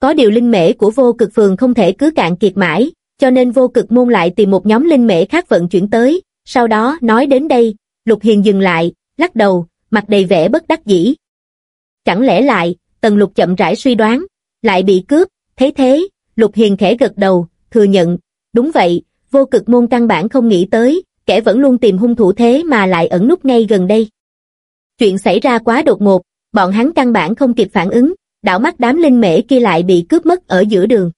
Speaker 1: Có điều linh mễ của vô cực phường không thể cứ cạn kiệt mãi, cho nên vô cực môn lại tìm một nhóm linh mễ khác vận chuyển tới, sau đó nói đến đây, Lục Hiền dừng lại, lắc đầu, mặt đầy vẻ bất đắc dĩ. Chẳng lẽ lại, Tần Lục chậm rãi suy đoán, lại bị cướp, thế thế, Lục Hiền khẽ gật đầu, thừa nhận, đúng vậy, vô cực môn căn bản không nghĩ tới, kẻ vẫn luôn tìm hung thủ thế mà lại ẩn nút ngay gần đây. Chuyện xảy ra quá đột ngột, bọn hắn căn bản không kịp phản ứng, đảo mắt đám linh mễ kia lại bị cướp mất ở giữa đường.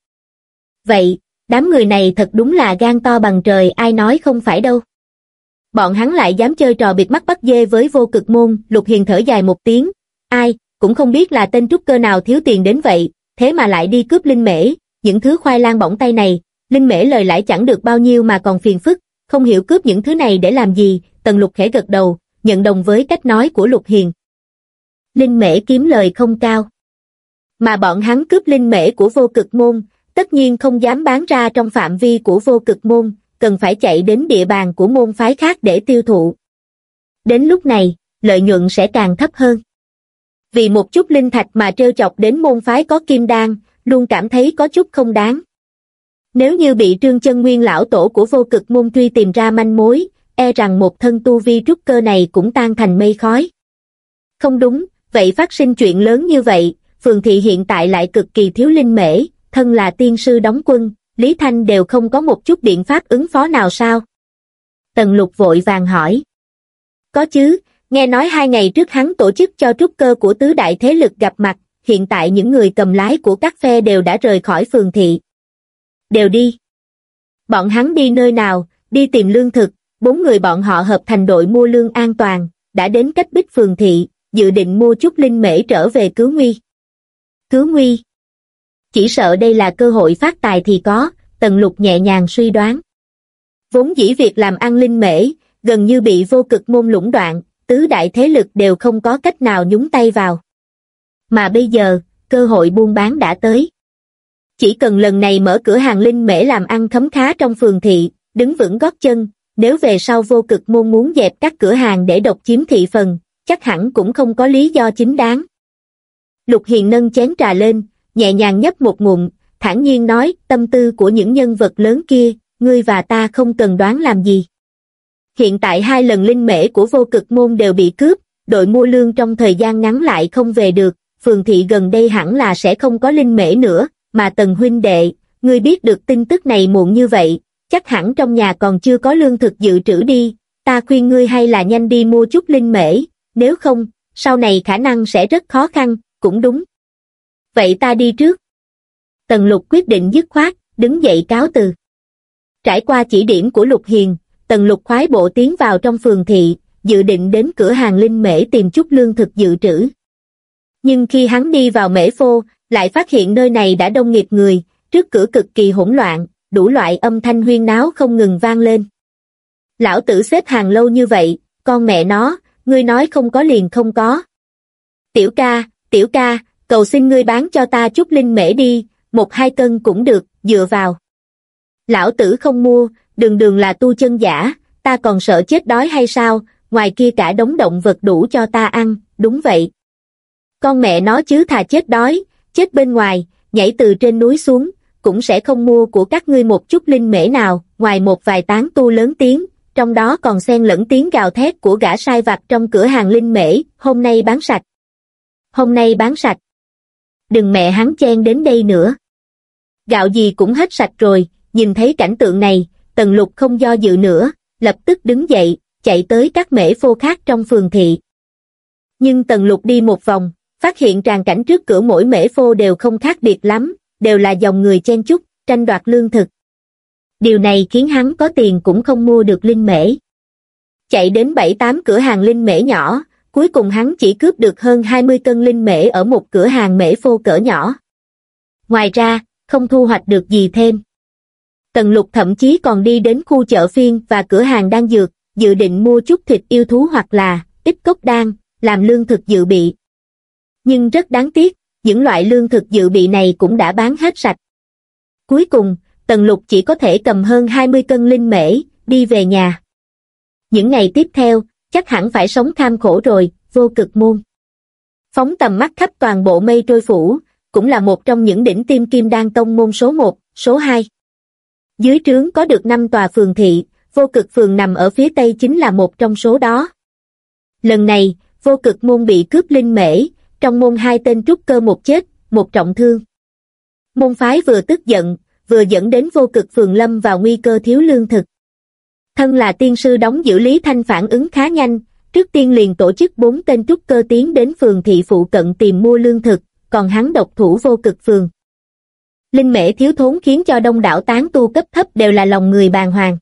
Speaker 1: Vậy, đám người này thật đúng là gan to bằng trời ai nói không phải đâu. Bọn hắn lại dám chơi trò biệt mắt bắt dê với vô cực môn, lục hiền thở dài một tiếng, ai, cũng không biết là tên trúc cơ nào thiếu tiền đến vậy, thế mà lại đi cướp linh mễ, những thứ khoai lang bỏng tay này, linh mễ lời lãi chẳng được bao nhiêu mà còn phiền phức, không hiểu cướp những thứ này để làm gì, tần lục khẽ gật đầu, nhận đồng với cách nói của lục hiền. Linh mễ kiếm lời không cao. Mà bọn hắn cướp linh mễ của vô cực môn, tất nhiên không dám bán ra trong phạm vi của vô cực môn, cần phải chạy đến địa bàn của môn phái khác để tiêu thụ. Đến lúc này, lợi nhuận sẽ càng thấp hơn. Vì một chút linh thạch mà trêu chọc đến môn phái có kim đan, luôn cảm thấy có chút không đáng. Nếu như bị trương chân nguyên lão tổ của vô cực môn truy tìm ra manh mối, e rằng một thân tu vi trúc cơ này cũng tan thành mây khói. Không đúng, vậy phát sinh chuyện lớn như vậy, phường thị hiện tại lại cực kỳ thiếu linh mễ, thân là tiên sư đóng quân, Lý Thanh đều không có một chút biện pháp ứng phó nào sao? Tần lục vội vàng hỏi. có chứ, nghe nói hai ngày trước hắn tổ chức cho trúc cơ của tứ đại thế lực gặp mặt, hiện tại những người cầm lái của các phe đều đã rời khỏi phường thị. Đều đi. Bọn hắn đi nơi nào, đi tìm lương thực, bốn người bọn họ hợp thành đội mua lương an toàn, đã đến cách bích phường thị, dự định mua chút linh mễ trở về cứu nguy. Cứu nguy. Chỉ sợ đây là cơ hội phát tài thì có, tần lục nhẹ nhàng suy đoán. Vốn dĩ việc làm ăn linh mễ, gần như bị vô cực môn lũng đoạn, tứ đại thế lực đều không có cách nào nhúng tay vào. Mà bây giờ, cơ hội buôn bán đã tới. Chỉ cần lần này mở cửa hàng linh mễ làm ăn khấm khá trong phường thị, đứng vững gót chân, nếu về sau vô cực môn muốn dẹp các cửa hàng để độc chiếm thị phần, chắc hẳn cũng không có lý do chính đáng. Lục Hiền nâng chén trà lên, nhẹ nhàng nhấp một ngụm, thản nhiên nói, tâm tư của những nhân vật lớn kia, ngươi và ta không cần đoán làm gì. Hiện tại hai lần linh mễ của vô cực môn đều bị cướp, đội mua lương trong thời gian ngắn lại không về được, phường thị gần đây hẳn là sẽ không có linh mễ nữa, mà tần huynh đệ, ngươi biết được tin tức này muộn như vậy, chắc hẳn trong nhà còn chưa có lương thực dự trữ đi, ta khuyên ngươi hay là nhanh đi mua chút linh mễ, nếu không, sau này khả năng sẽ rất khó khăn, cũng đúng. Vậy ta đi trước. Tần lục quyết định dứt khoát, đứng dậy cáo từ. Trải qua chỉ điểm của Lục Hiền, Tần Lục khoái bộ tiến vào trong phường thị, dự định đến cửa hàng linh mễ tìm chút lương thực dự trữ. Nhưng khi hắn đi vào mễ phô, lại phát hiện nơi này đã đông nghịt người, trước cửa cực kỳ hỗn loạn, đủ loại âm thanh huyên náo không ngừng vang lên. Lão tử xếp hàng lâu như vậy, con mẹ nó, ngươi nói không có liền không có. Tiểu ca, tiểu ca, cầu xin ngươi bán cho ta chút linh mễ đi, một hai cân cũng được, dựa vào. Lão tử không mua, đường đường là tu chân giả, ta còn sợ chết đói hay sao, ngoài kia cả đống động vật đủ cho ta ăn, đúng vậy. Con mẹ nó chứ thà chết đói, chết bên ngoài, nhảy từ trên núi xuống, cũng sẽ không mua của các ngươi một chút linh mễ nào, ngoài một vài tán tu lớn tiếng, trong đó còn xen lẫn tiếng gào thét của gã sai vặt trong cửa hàng linh mễ, hôm nay bán sạch. Hôm nay bán sạch. Đừng mẹ hắn chen đến đây nữa. Gạo gì cũng hết sạch rồi, nhìn thấy cảnh tượng này, tần lục không do dự nữa, lập tức đứng dậy, chạy tới các mễ phô khác trong phường thị. Nhưng tần lục đi một vòng, phát hiện tràn cảnh trước cửa mỗi mễ phô đều không khác biệt lắm, đều là dòng người chen chúc, tranh đoạt lương thực. Điều này khiến hắn có tiền cũng không mua được linh mễ. Chạy đến 7-8 cửa hàng linh mễ nhỏ, cuối cùng hắn chỉ cướp được hơn 20 cân linh mễ ở một cửa hàng mễ phô cỡ nhỏ. Ngoài ra, không thu hoạch được gì thêm. Tần lục thậm chí còn đi đến khu chợ phiên và cửa hàng đan dược, dự định mua chút thịt yêu thú hoặc là ít cốc đan, làm lương thực dự bị. Nhưng rất đáng tiếc, những loại lương thực dự bị này cũng đã bán hết sạch. Cuối cùng, Tần Lục chỉ có thể cầm hơn 20 cân linh mễ, đi về nhà. Những ngày tiếp theo, chắc hẳn phải sống kham khổ rồi, vô cực môn. Phóng tầm mắt khắp toàn bộ mây trôi phủ, cũng là một trong những đỉnh tim kim đan tông môn số 1, số 2. Dưới trướng có được 5 tòa phường thị, vô cực phường nằm ở phía tây chính là một trong số đó. Lần này, vô cực môn bị cướp linh mễ, trong môn hai tên trúc cơ một chết, một trọng thương. Môn phái vừa tức giận, vừa dẫn đến vô cực phường lâm vào nguy cơ thiếu lương thực. Thân là tiên sư đóng giữ Lý Thanh phản ứng khá nhanh, trước tiên liền tổ chức bốn tên trúc cơ tiến đến phường thị phụ cận tìm mua lương thực, còn hắn độc thủ vô cực phường. Linh mễ thiếu thốn khiến cho đông đảo tán tu cấp thấp đều là lòng người bàng hoàng.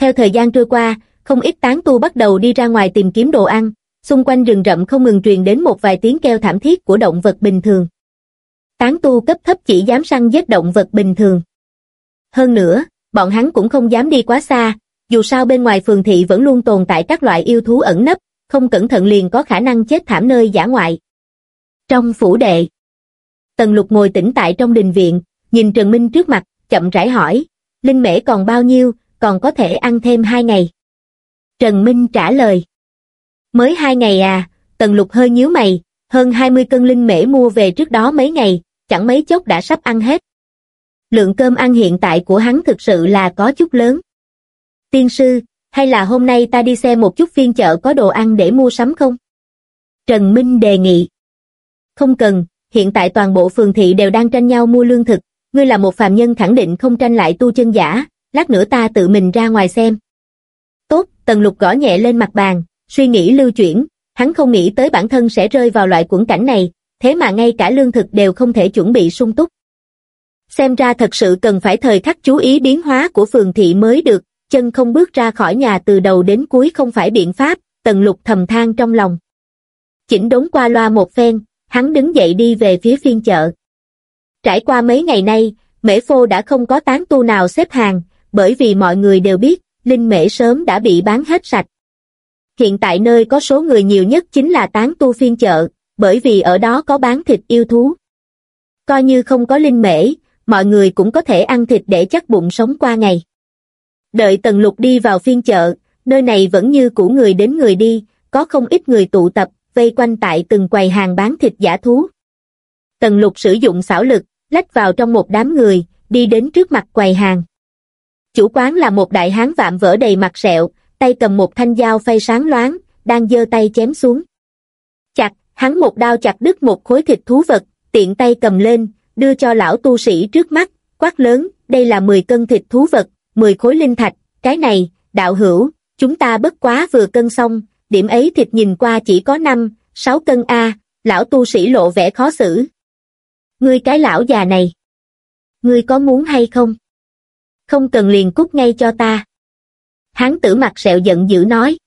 Speaker 1: Theo thời gian trôi qua, không ít tán tu bắt đầu đi ra ngoài tìm kiếm đồ ăn, xung quanh rừng rậm không ngừng truyền đến một vài tiếng kêu thảm thiết của động vật bình thường. Tán tu cấp thấp chỉ dám săn giết động vật bình thường. Hơn nữa, bọn hắn cũng không dám đi quá xa, dù sao bên ngoài phường thị vẫn luôn tồn tại các loại yêu thú ẩn nấp, không cẩn thận liền có khả năng chết thảm nơi giả ngoại. Trong phủ đệ, Tần Lục ngồi tĩnh tại trong đình viện, nhìn Trần Minh trước mặt, chậm rãi hỏi, Linh mễ còn bao nhiêu, còn có thể ăn thêm hai ngày. Trần Minh trả lời, mới hai ngày à, Tần Lục hơi nhíu mày, hơn 20 cân linh mễ mua về trước đó mấy ngày, chẳng mấy chốc đã sắp ăn hết. Lượng cơm ăn hiện tại của hắn thực sự là có chút lớn. Tiên sư, hay là hôm nay ta đi xem một chút phiên chợ có đồ ăn để mua sắm không? Trần Minh đề nghị. Không cần, hiện tại toàn bộ phường thị đều đang tranh nhau mua lương thực, ngươi là một phàm nhân khẳng định không tranh lại tu chân giả, lát nữa ta tự mình ra ngoài xem. Tốt, Tần Lục gõ nhẹ lên mặt bàn, suy nghĩ lưu chuyển, hắn không nghĩ tới bản thân sẽ rơi vào loại quẩn cảnh này, thế mà ngay cả lương thực đều không thể chuẩn bị sung túc. Xem ra thật sự cần phải thời khắc chú ý biến hóa của phường thị mới được, chân không bước ra khỏi nhà từ đầu đến cuối không phải biện pháp, tần lục thầm than trong lòng. Chỉnh đốn qua loa một phen, hắn đứng dậy đi về phía phiên chợ. Trải qua mấy ngày nay, mễ phô đã không có tán tu nào xếp hàng, bởi vì mọi người đều biết, linh mễ sớm đã bị bán hết sạch. Hiện tại nơi có số người nhiều nhất chính là tán tu phiên chợ, bởi vì ở đó có bán thịt yêu thú. Coi như không có linh mễ, mọi người cũng có thể ăn thịt để chắc bụng sống qua ngày. Đợi Tần Lục đi vào phiên chợ, nơi này vẫn như cũ người đến người đi, có không ít người tụ tập, vây quanh tại từng quầy hàng bán thịt giả thú. Tần Lục sử dụng xảo lực, lách vào trong một đám người, đi đến trước mặt quầy hàng. Chủ quán là một đại hán vạm vỡ đầy mặt sẹo, tay cầm một thanh dao phay sáng loáng, đang giơ tay chém xuống. Chặt, hắn một đao chặt đứt một khối thịt thú vật, tiện tay cầm lên, đưa cho lão tu sĩ trước mắt, quát lớn, đây là 10 cân thịt thú vật, 10 khối linh thạch, cái này, đạo hữu, chúng ta bất quá vừa cân xong, điểm ấy thịt nhìn qua chỉ có 5, 6 cân A, lão tu sĩ lộ vẻ khó xử. Ngươi cái lão già này, ngươi có muốn hay không? Không cần liền cút ngay cho ta. Hán tử mặt sẹo giận dữ nói.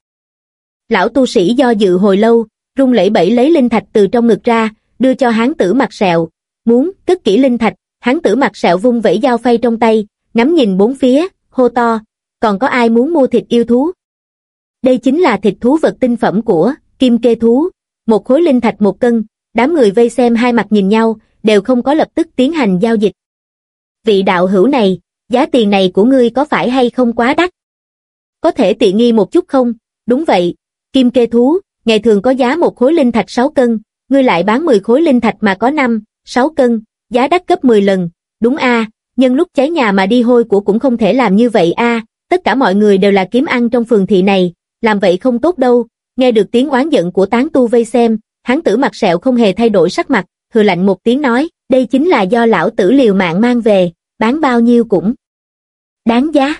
Speaker 1: Lão tu sĩ do dự hồi lâu, rung lẩy bẩy lấy linh thạch từ trong ngực ra, đưa cho hán tử mặt sẹo, muốn, cất kỹ linh thạch, hán tử mặt sẹo vung vẩy dao phay trong tay, ngắm nhìn bốn phía, hô to, còn có ai muốn mua thịt yêu thú? Đây chính là thịt thú vật tinh phẩm của kim kê thú, một khối linh thạch một cân, đám người vây xem hai mặt nhìn nhau, đều không có lập tức tiến hành giao dịch. Vị đạo hữu này, giá tiền này của ngươi có phải hay không quá đắt? Có thể tiện nghi một chút không? Đúng vậy, kim kê thú, ngày thường có giá một khối linh thạch 6 cân, ngươi lại bán 10 khối linh thạch mà có 5, 6 cân, giá đắt gấp 10 lần, đúng a nhân lúc cháy nhà mà đi hôi của cũng không thể làm như vậy a tất cả mọi người đều là kiếm ăn trong phường thị này, làm vậy không tốt đâu, nghe được tiếng oán giận của tán tu vây xem, hắn tử mặt sẹo không hề thay đổi sắc mặt, hừ lạnh một tiếng nói, đây chính là do lão tử liều mạng mang về, bán bao nhiêu cũng đáng giá.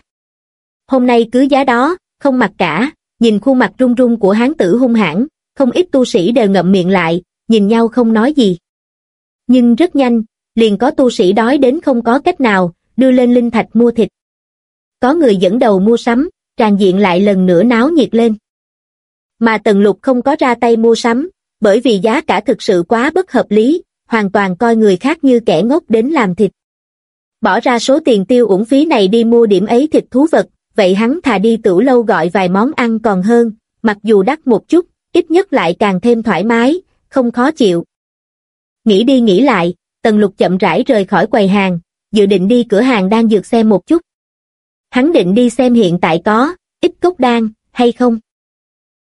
Speaker 1: Hôm nay cứ giá đó, không mặc cả, nhìn khuôn mặt run run của hán tử hung hãn, không ít tu sĩ đều ngậm miệng lại, nhìn nhau không nói gì. Nhưng rất nhanh, liền có tu sĩ đói đến không có cách nào, đưa lên linh thạch mua thịt. Có người dẫn đầu mua sắm, tràn diện lại lần nữa náo nhiệt lên. Mà Tần Lục không có ra tay mua sắm, bởi vì giá cả thực sự quá bất hợp lý, hoàn toàn coi người khác như kẻ ngốc đến làm thịt. Bỏ ra số tiền tiêu uổng phí này đi mua điểm ấy thịt thú vật, vậy hắn thà đi tửu lâu gọi vài món ăn còn hơn, mặc dù đắt một chút, ít nhất lại càng thêm thoải mái, không khó chịu. Nghĩ đi nghĩ lại, Tần Lục chậm rãi rời khỏi quầy hàng, dự định đi cửa hàng đang dược xem một chút. Hắn định đi xem hiện tại có, ít cốc đan, hay không.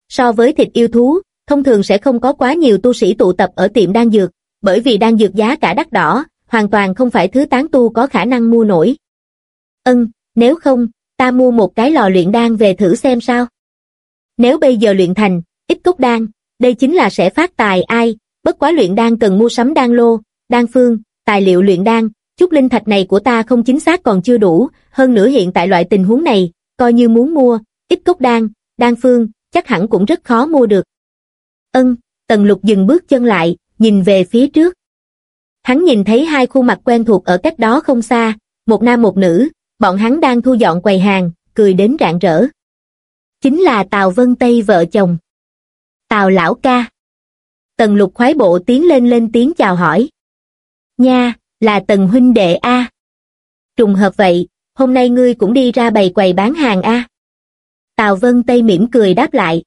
Speaker 1: So với thịt yêu thú, thông thường sẽ không có quá nhiều tu sĩ tụ tập ở tiệm đan dược, bởi vì đan dược giá cả đắt đỏ, hoàn toàn không phải thứ tán tu có khả năng mua nổi. Ân, nếu không, ta mua một cái lò luyện đan về thử xem sao. Nếu bây giờ luyện thành, ít cốc đan, đây chính là sẽ phát tài ai, bất quá luyện đan cần mua sắm đan lô, đan phương, tài liệu luyện đan, chút linh thạch này của ta không chính xác còn chưa đủ, hơn nữa hiện tại loại tình huống này, coi như muốn mua, ít cốc đan, đan phương, chắc hẳn cũng rất khó mua được. Ân, Tần Lục dừng bước chân lại, nhìn về phía trước. Hắn nhìn thấy hai khuôn mặt quen thuộc ở cách đó không xa, một nam một nữ, bọn hắn đang thu dọn quầy hàng, cười đến rạng rỡ. Chính là Tào Vân Tây vợ chồng. Tào lão ca. Tần lục khoái bộ tiến lên lên tiếng chào hỏi. Nha, là tần huynh đệ A. Trùng hợp vậy, hôm nay ngươi cũng đi ra bày quầy bán hàng A. Tào Vân Tây mỉm cười đáp lại.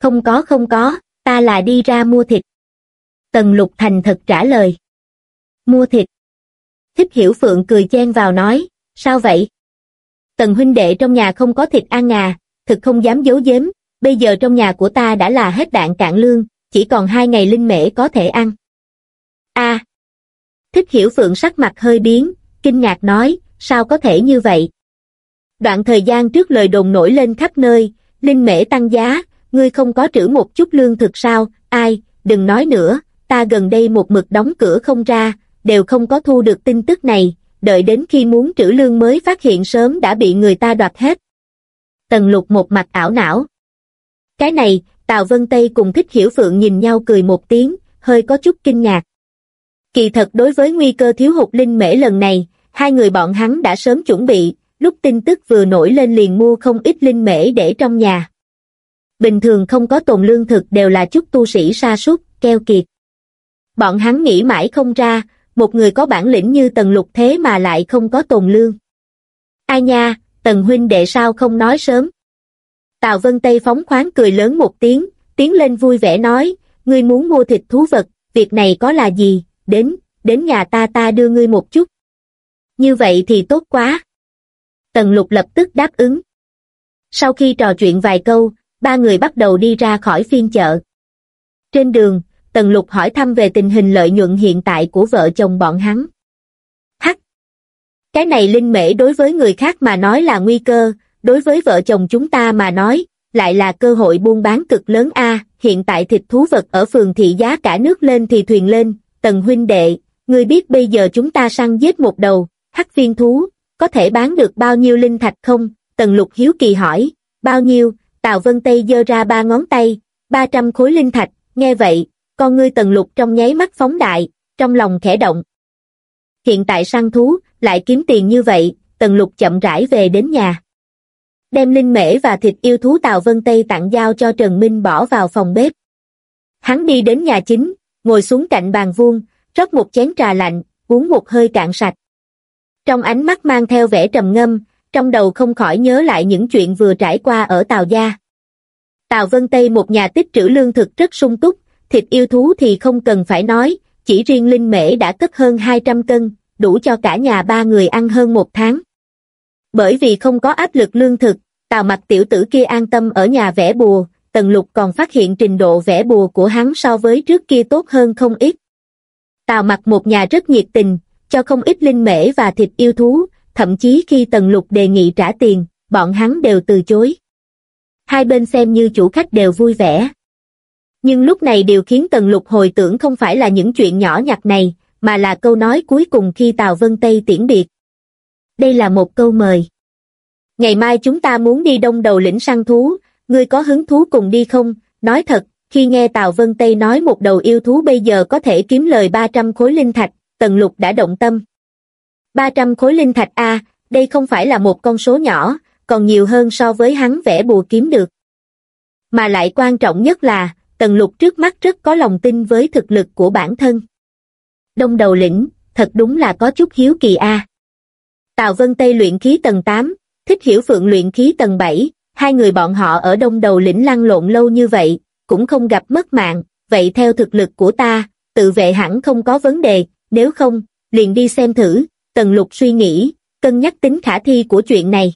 Speaker 1: Không có không có, ta là đi ra mua thịt. Tần lục thành thật trả lời. Mua thịt. Thích hiểu phượng cười chen vào nói, sao vậy? Tần huynh đệ trong nhà không có thịt ăn à, thực không dám giấu giếm, bây giờ trong nhà của ta đã là hết đạn cạn lương, chỉ còn hai ngày linh mễ có thể ăn. a Thích hiểu phượng sắc mặt hơi biến, kinh ngạc nói, sao có thể như vậy? Đoạn thời gian trước lời đồn nổi lên khắp nơi, linh mễ tăng giá, ngươi không có trữ một chút lương thực sao, ai, đừng nói nữa, ta gần đây một mực đóng cửa không ra, đều không có thu được tin tức này, đợi đến khi muốn trữ lương mới phát hiện sớm đã bị người ta đoạt hết. Tần lục một mặt ảo não. Cái này, Tào Vân Tây cùng Thích Hiểu Phượng nhìn nhau cười một tiếng, hơi có chút kinh ngạc. Kỳ thật đối với nguy cơ thiếu hụt linh mễ lần này, hai người bọn hắn đã sớm chuẩn bị, lúc tin tức vừa nổi lên liền mua không ít linh mễ để trong nhà. Bình thường không có tồn lương thực đều là chút tu sĩ sa sút keo kiệt. Bọn hắn nghĩ mãi không ra, một người có bản lĩnh như tần lục thế mà lại không có tồn lương. Ai nha, tần huynh đệ sao không nói sớm. Tào Vân Tây phóng khoáng cười lớn một tiếng, tiến lên vui vẻ nói, ngươi muốn mua thịt thú vật, việc này có là gì, đến, đến nhà ta ta đưa ngươi một chút. Như vậy thì tốt quá. Tần lục lập tức đáp ứng. Sau khi trò chuyện vài câu, ba người bắt đầu đi ra khỏi phiên chợ. Trên đường, Tần Lục hỏi thăm về tình hình lợi nhuận hiện tại của vợ chồng bọn hắn. Hắc! Cái này linh mễ đối với người khác mà nói là nguy cơ, đối với vợ chồng chúng ta mà nói, lại là cơ hội buôn bán cực lớn a hiện tại thịt thú vật ở phường thị giá cả nước lên thì thuyền lên, tần huynh đệ, người biết bây giờ chúng ta săn giết một đầu, hắc viên thú, có thể bán được bao nhiêu linh thạch không? Tần lục hiếu kỳ hỏi, bao nhiêu, Tào Vân Tây giơ ra ba ngón tay, 300 khối linh thạch, nghe vậy, con ngươi tần lục trong nháy mắt phóng đại, trong lòng khẽ động. Hiện tại săn thú, lại kiếm tiền như vậy, tần lục chậm rãi về đến nhà. Đem linh mễ và thịt yêu thú Tào Vân Tây tặng giao cho Trần Minh bỏ vào phòng bếp. Hắn đi đến nhà chính, ngồi xuống cạnh bàn vuông, rót một chén trà lạnh, uống một hơi cạn sạch. Trong ánh mắt mang theo vẻ trầm ngâm, trong đầu không khỏi nhớ lại những chuyện vừa trải qua ở tàu Gia. Tào Vân Tây một nhà tích trữ lương thực rất sung túc, thịt yêu thú thì không cần phải nói, chỉ riêng linh mễ đã cất hơn 200 cân, đủ cho cả nhà ba người ăn hơn một tháng. Bởi vì không có áp lực lương thực, Tào mặt tiểu tử kia an tâm ở nhà vẽ bùa, Tần Lục còn phát hiện trình độ vẽ bùa của hắn so với trước kia tốt hơn không ít. Tào mặt một nhà rất nhiệt tình, cho không ít linh mễ và thịt yêu thú, thậm chí khi Tần Lục đề nghị trả tiền, bọn hắn đều từ chối. Hai bên xem như chủ khách đều vui vẻ. Nhưng lúc này điều khiến Tần Lục hồi tưởng không phải là những chuyện nhỏ nhặt này, mà là câu nói cuối cùng khi Tào Vân Tây tiễn biệt. Đây là một câu mời. Ngày mai chúng ta muốn đi đông đầu lĩnh săn thú, ngươi có hứng thú cùng đi không? Nói thật, khi nghe Tào Vân Tây nói một đầu yêu thú bây giờ có thể kiếm lời 300 khối linh thạch, Tần Lục đã động tâm. 300 khối linh thạch A, đây không phải là một con số nhỏ, còn nhiều hơn so với hắn vẽ bùa kiếm được. Mà lại quan trọng nhất là, Tần Lục trước mắt rất có lòng tin với thực lực của bản thân. Đông đầu lĩnh, thật đúng là có chút hiếu kỳ A. Tào Vân Tây luyện khí tầng 8, Thích Hiểu Phượng luyện khí tầng 7, hai người bọn họ ở đông đầu lĩnh lăn lộn lâu như vậy, cũng không gặp mất mạng, vậy theo thực lực của ta, tự vệ hẳn không có vấn đề, nếu không, liền đi xem thử, Tần Lục suy nghĩ, cân nhắc tính khả thi của chuyện này.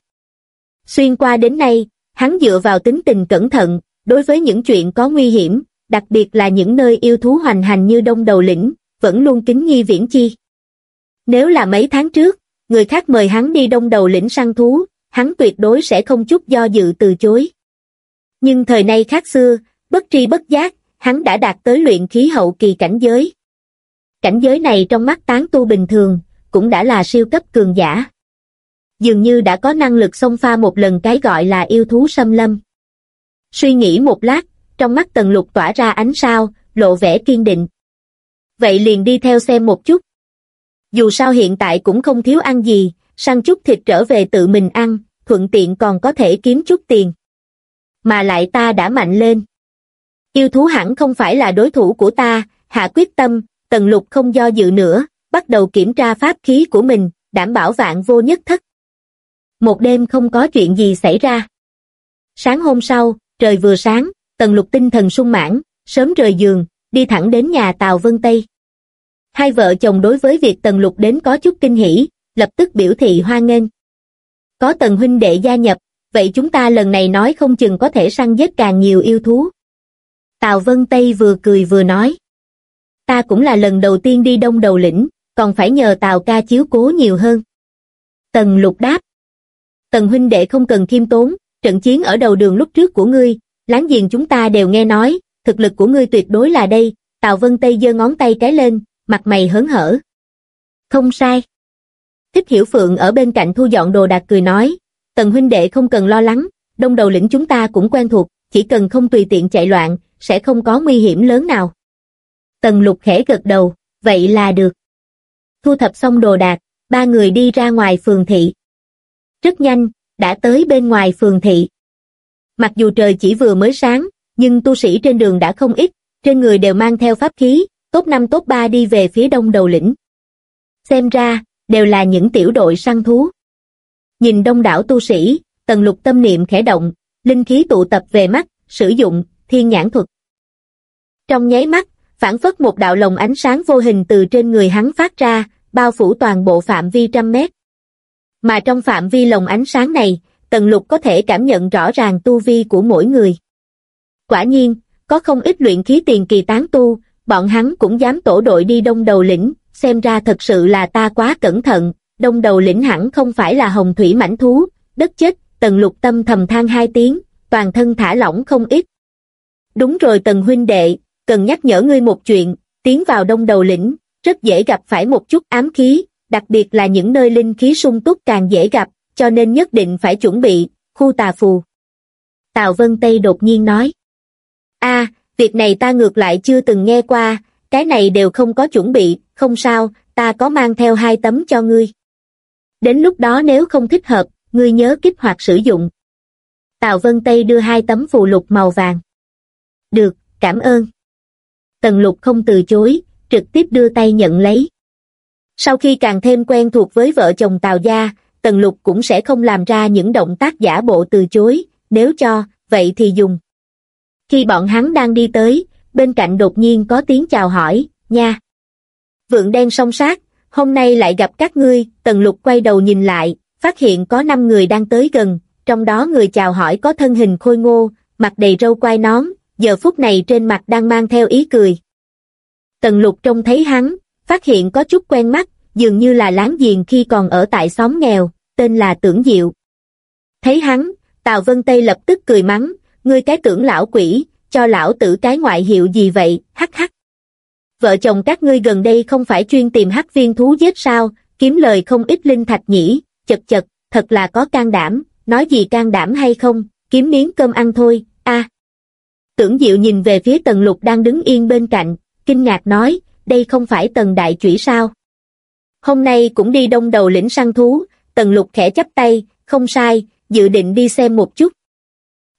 Speaker 1: Xuyên qua đến nay, hắn dựa vào tính tình cẩn thận, đối với những chuyện có nguy hiểm, đặc biệt là những nơi yêu thú hoành hành như đông đầu lĩnh, vẫn luôn kính nghi viễn chi. Nếu là mấy tháng trước, người khác mời hắn đi đông đầu lĩnh săn thú, hắn tuyệt đối sẽ không chút do dự từ chối. Nhưng thời nay khác xưa, bất tri bất giác, hắn đã đạt tới luyện khí hậu kỳ cảnh giới. Cảnh giới này trong mắt tán tu bình thường, cũng đã là siêu cấp cường giả. Dường như đã có năng lực xông pha một lần cái gọi là yêu thú xâm lâm. Suy nghĩ một lát, trong mắt tần lục tỏa ra ánh sao, lộ vẻ kiên định. Vậy liền đi theo xem một chút. Dù sao hiện tại cũng không thiếu ăn gì, săn chút thịt trở về tự mình ăn, thuận tiện còn có thể kiếm chút tiền. Mà lại ta đã mạnh lên. Yêu thú hẳn không phải là đối thủ của ta, hạ quyết tâm, tần lục không do dự nữa, bắt đầu kiểm tra pháp khí của mình, đảm bảo vạn vô nhất thất. Một đêm không có chuyện gì xảy ra. Sáng hôm sau, trời vừa sáng, tần lục tinh thần sung mãn, sớm rời giường, đi thẳng đến nhà Tào Vân Tây. Hai vợ chồng đối với việc tần lục đến có chút kinh hỉ, lập tức biểu thị hoan nghênh. Có tần huynh đệ gia nhập, vậy chúng ta lần này nói không chừng có thể săn giết càng nhiều yêu thú. Tào Vân Tây vừa cười vừa nói. Ta cũng là lần đầu tiên đi đông đầu lĩnh, còn phải nhờ Tào ca chiếu cố nhiều hơn. Tần lục đáp. Tần huynh đệ không cần khiêm tốn, trận chiến ở đầu đường lúc trước của ngươi, láng giềng chúng ta đều nghe nói, thực lực của ngươi tuyệt đối là đây, Tào Vân Tây giơ ngón tay cái lên, mặt mày hớn hở. Không sai. Thích Hiểu Phượng ở bên cạnh thu dọn đồ đạc cười nói, Tần huynh đệ không cần lo lắng, đông đầu lĩnh chúng ta cũng quen thuộc, chỉ cần không tùy tiện chạy loạn, sẽ không có nguy hiểm lớn nào. Tần lục khẽ gật đầu, vậy là được. Thu thập xong đồ đạc, ba người đi ra ngoài phường thị. Rất nhanh, đã tới bên ngoài phường thị. Mặc dù trời chỉ vừa mới sáng, nhưng tu sĩ trên đường đã không ít, trên người đều mang theo pháp khí, Tốt 5 tốt 3 đi về phía đông đầu lĩnh. Xem ra, đều là những tiểu đội săn thú. Nhìn đông đảo tu sĩ, tần lục tâm niệm khẽ động, linh khí tụ tập về mắt, sử dụng, thiên nhãn thuật. Trong nháy mắt, phản phất một đạo lồng ánh sáng vô hình từ trên người hắn phát ra, bao phủ toàn bộ phạm vi trăm mét. Mà trong phạm vi lồng ánh sáng này, tần lục có thể cảm nhận rõ ràng tu vi của mỗi người. Quả nhiên, có không ít luyện khí tiền kỳ tán tu, bọn hắn cũng dám tổ đội đi đông đầu lĩnh, xem ra thật sự là ta quá cẩn thận, đông đầu lĩnh hẳn không phải là hồng thủy mảnh thú, đất chết, tần lục tâm thầm than hai tiếng, toàn thân thả lỏng không ít. Đúng rồi tần huynh đệ, cần nhắc nhở ngươi một chuyện, tiến vào đông đầu lĩnh, rất dễ gặp phải một chút ám khí, đặc biệt là những nơi linh khí sung túc càng dễ gặp, cho nên nhất định phải chuẩn bị, khu tà phù. Tào Vân Tây đột nhiên nói. a việc này ta ngược lại chưa từng nghe qua, cái này đều không có chuẩn bị, không sao, ta có mang theo hai tấm cho ngươi. Đến lúc đó nếu không thích hợp, ngươi nhớ kích hoạt sử dụng. Tào Vân Tây đưa hai tấm phù lục màu vàng. Được, cảm ơn. Tần lục không từ chối, trực tiếp đưa tay nhận lấy. Sau khi càng thêm quen thuộc với vợ chồng Tào Gia, Tần Lục cũng sẽ không làm ra những động tác giả bộ từ chối, nếu cho, vậy thì dùng. Khi bọn hắn đang đi tới, bên cạnh đột nhiên có tiếng chào hỏi, nha. Vượng đen song sát, hôm nay lại gặp các ngươi, Tần Lục quay đầu nhìn lại, phát hiện có 5 người đang tới gần, trong đó người chào hỏi có thân hình khôi ngô, mặt đầy râu quai nón, giờ phút này trên mặt đang mang theo ý cười. Tần Lục trông thấy hắn, phát hiện có chút quen mắt, dường như là láng giềng khi còn ở tại xóm nghèo, tên là Tưởng Diệu. Thấy hắn, Tào Vân Tây lập tức cười mắng, ngươi cái tưởng lão quỷ, cho lão tử cái ngoại hiệu gì vậy, hắc hắc. Vợ chồng các ngươi gần đây không phải chuyên tìm hắc viên thú giết sao, kiếm lời không ít linh thạch nhỉ, chật chật, thật là có can đảm, nói gì can đảm hay không, kiếm miếng cơm ăn thôi, a. Tưởng Diệu nhìn về phía Tần Lục đang đứng yên bên cạnh, kinh ngạc nói, đây không phải Tần Đại Chủy sao? Hôm nay cũng đi đông đầu lĩnh săn thú, Tần Lục khẽ chắp tay, không sai, dự định đi xem một chút.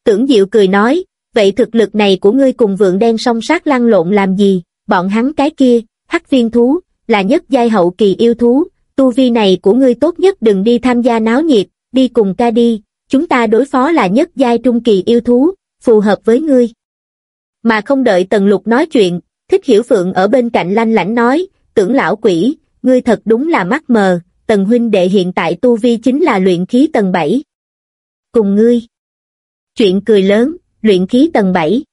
Speaker 1: Tưởng Diệu cười nói, vậy thực lực này của ngươi cùng vượng đen song sát lăn lộn làm gì, bọn hắn cái kia, hắc viên thú, là nhất giai hậu kỳ yêu thú, tu vi này của ngươi tốt nhất đừng đi tham gia náo nhiệt, đi cùng ca đi, chúng ta đối phó là nhất giai trung kỳ yêu thú, phù hợp với ngươi. Mà không đợi Tần Lục nói chuyện, Thích Hiểu Phượng ở bên cạnh lanh lãnh nói, tưởng lão quỷ, ngươi thật đúng là mắt mờ, Tần huynh đệ hiện tại tu vi chính là luyện khí tầng 7. Cùng ngươi. Chuyện cười lớn, luyện khí tầng 7.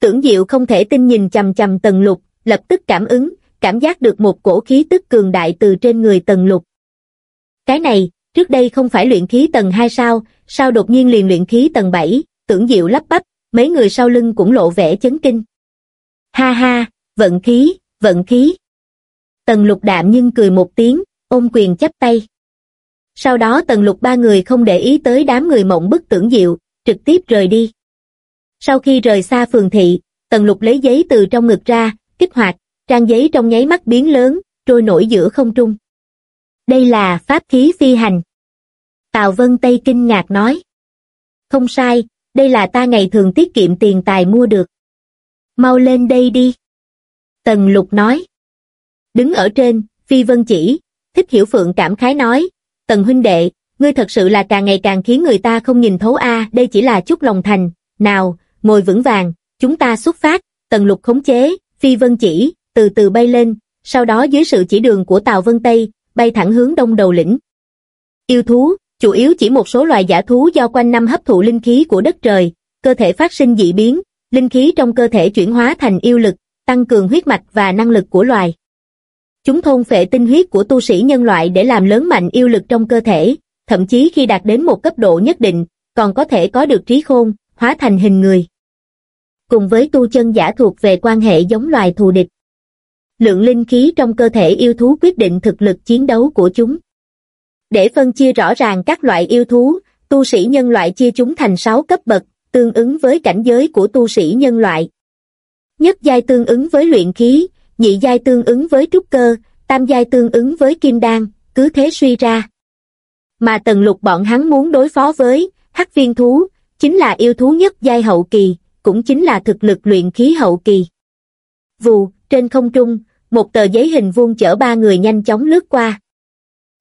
Speaker 1: Tưởng Diệu không thể tin nhìn chầm chầm Tần Lục, lập tức cảm ứng, cảm giác được một cổ khí tức cường đại từ trên người Tần Lục. Cái này, trước đây không phải luyện khí tầng 2 sao, sao đột nhiên liền luyện khí tầng 7, tưởng Diệu lắp bắp, mấy người sau lưng cũng lộ vẻ chấn kinh. Ha ha, vận khí, vận khí. Tần lục đạm nhưng cười một tiếng, ôm quyền chắp tay. Sau đó tần lục ba người không để ý tới đám người mộng bức tưởng diệu, trực tiếp rời đi. Sau khi rời xa phường thị, tần lục lấy giấy từ trong ngực ra, kích hoạt, trang giấy trong nháy mắt biến lớn, trôi nổi giữa không trung. Đây là pháp khí phi hành. Tào Vân Tây kinh ngạc nói. Không sai, đây là ta ngày thường tiết kiệm tiền tài mua được. Mau lên đây đi. Tần lục nói. Đứng ở trên, Phi Vân chỉ, thích hiểu phượng cảm khái nói, Tần huynh đệ, ngươi thật sự là càng ngày càng khiến người ta không nhìn thấu a đây chỉ là chút lòng thành, nào, ngồi vững vàng, chúng ta xuất phát, Tần lục khống chế, Phi Vân chỉ, từ từ bay lên, sau đó dưới sự chỉ đường của Tàu Vân Tây, bay thẳng hướng đông đầu lĩnh. Yêu thú, chủ yếu chỉ một số loài giả thú do quanh năm hấp thụ linh khí của đất trời, cơ thể phát sinh dị biến, linh khí trong cơ thể chuyển hóa thành yêu lực, tăng cường huyết mạch và năng lực của loài. Chúng thôn phệ tinh huyết của tu sĩ nhân loại để làm lớn mạnh yêu lực trong cơ thể, thậm chí khi đạt đến một cấp độ nhất định, còn có thể có được trí khôn, hóa thành hình người. Cùng với tu chân giả thuộc về quan hệ giống loài thù địch. Lượng linh khí trong cơ thể yêu thú quyết định thực lực chiến đấu của chúng. Để phân chia rõ ràng các loại yêu thú, tu sĩ nhân loại chia chúng thành 6 cấp bậc, tương ứng với cảnh giới của tu sĩ nhân loại. Nhất giai tương ứng với luyện khí, nhị giai tương ứng với trúc cơ, tam giai tương ứng với kim đan, cứ thế suy ra. Mà tần lục bọn hắn muốn đối phó với, hắc viên thú, chính là yêu thú nhất giai hậu kỳ, cũng chính là thực lực luyện khí hậu kỳ. Vù, trên không trung, một tờ giấy hình vuông chở ba người nhanh chóng lướt qua.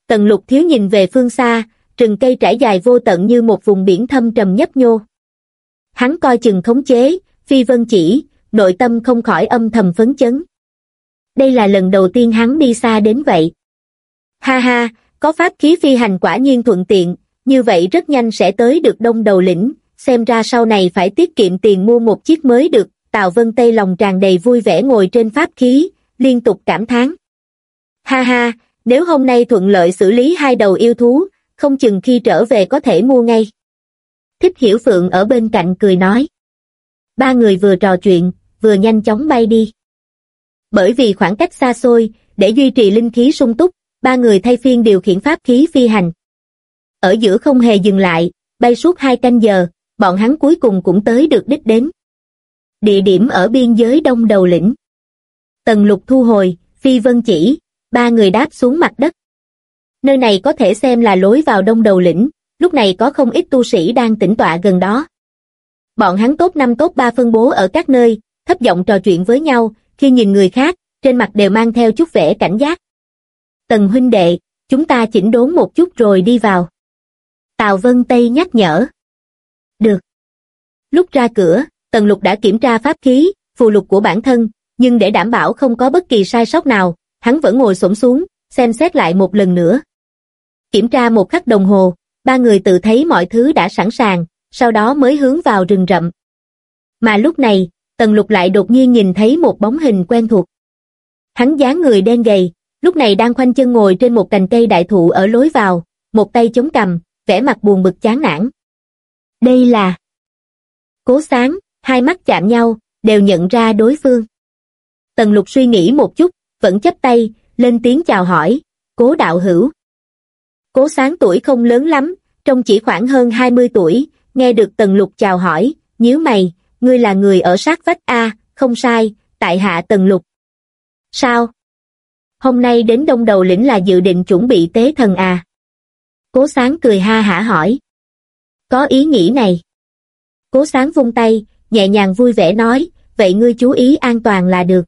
Speaker 1: Tần lục thiếu nhìn về phương xa, rừng cây trải dài vô tận như một vùng biển thâm trầm nhấp nhô. Hắn coi chừng khống chế, phi vân chỉ, nội tâm không khỏi âm thầm phấn chấn. Đây là lần đầu tiên hắn đi xa đến vậy. Ha ha, có pháp khí phi hành quả nhiên thuận tiện, như vậy rất nhanh sẽ tới được đông đầu lĩnh, xem ra sau này phải tiết kiệm tiền mua một chiếc mới được, Tào Vân Tây lòng tràn đầy vui vẻ ngồi trên pháp khí, liên tục cảm thán. Ha ha, nếu hôm nay thuận lợi xử lý hai đầu yêu thú, không chừng khi trở về có thể mua ngay. Thích Hiểu Phượng ở bên cạnh cười nói. Ba người vừa trò chuyện, vừa nhanh chóng bay đi. Bởi vì khoảng cách xa xôi, để duy trì linh khí sung túc, ba người thay phiên điều khiển pháp khí phi hành. Ở giữa không hề dừng lại, bay suốt hai canh giờ, bọn hắn cuối cùng cũng tới được đích đến. Địa điểm ở biên giới đông đầu lĩnh. Tần lục thu hồi, phi vân chỉ, ba người đáp xuống mặt đất. Nơi này có thể xem là lối vào đông đầu lĩnh, lúc này có không ít tu sĩ đang tĩnh tọa gần đó. Bọn hắn tốt năm tốt ba phân bố ở các nơi, thấp giọng trò chuyện với nhau, khi nhìn người khác, trên mặt đều mang theo chút vẻ cảnh giác. Tần huynh đệ, chúng ta chỉnh đốn một chút rồi đi vào. Tào Vân Tây nhắc nhở. Được. Lúc ra cửa, Tần Lục đã kiểm tra pháp khí, phù lục của bản thân, nhưng để đảm bảo không có bất kỳ sai sót nào, hắn vẫn ngồi xổm xuống, xem xét lại một lần nữa. Kiểm tra một khắc đồng hồ, ba người tự thấy mọi thứ đã sẵn sàng, sau đó mới hướng vào rừng rậm. Mà lúc này, Tần Lục lại đột nhiên nhìn thấy một bóng hình quen thuộc. Hắn dáng người đen gầy, lúc này đang khoanh chân ngồi trên một cành cây đại thụ ở lối vào, một tay chống cầm, vẻ mặt buồn bực chán nản. Đây là... Cố sáng, hai mắt chạm nhau, đều nhận ra đối phương. Tần lục suy nghĩ một chút, vẫn chấp tay, lên tiếng chào hỏi, cố đạo hữu. Cố sáng tuổi không lớn lắm, trong chỉ khoảng hơn 20 tuổi, nghe được tần lục chào hỏi, nhíu mày, ngươi là người ở sát vách A, không sai, tại hạ tần lục. Sao? Hôm nay đến đông đầu lĩnh là dự định chuẩn bị tế thần à? Cố sáng cười ha hả hỏi. Có ý nghĩ này. Cố sáng vung tay, nhẹ nhàng vui vẻ nói, vậy ngươi chú ý an toàn là được.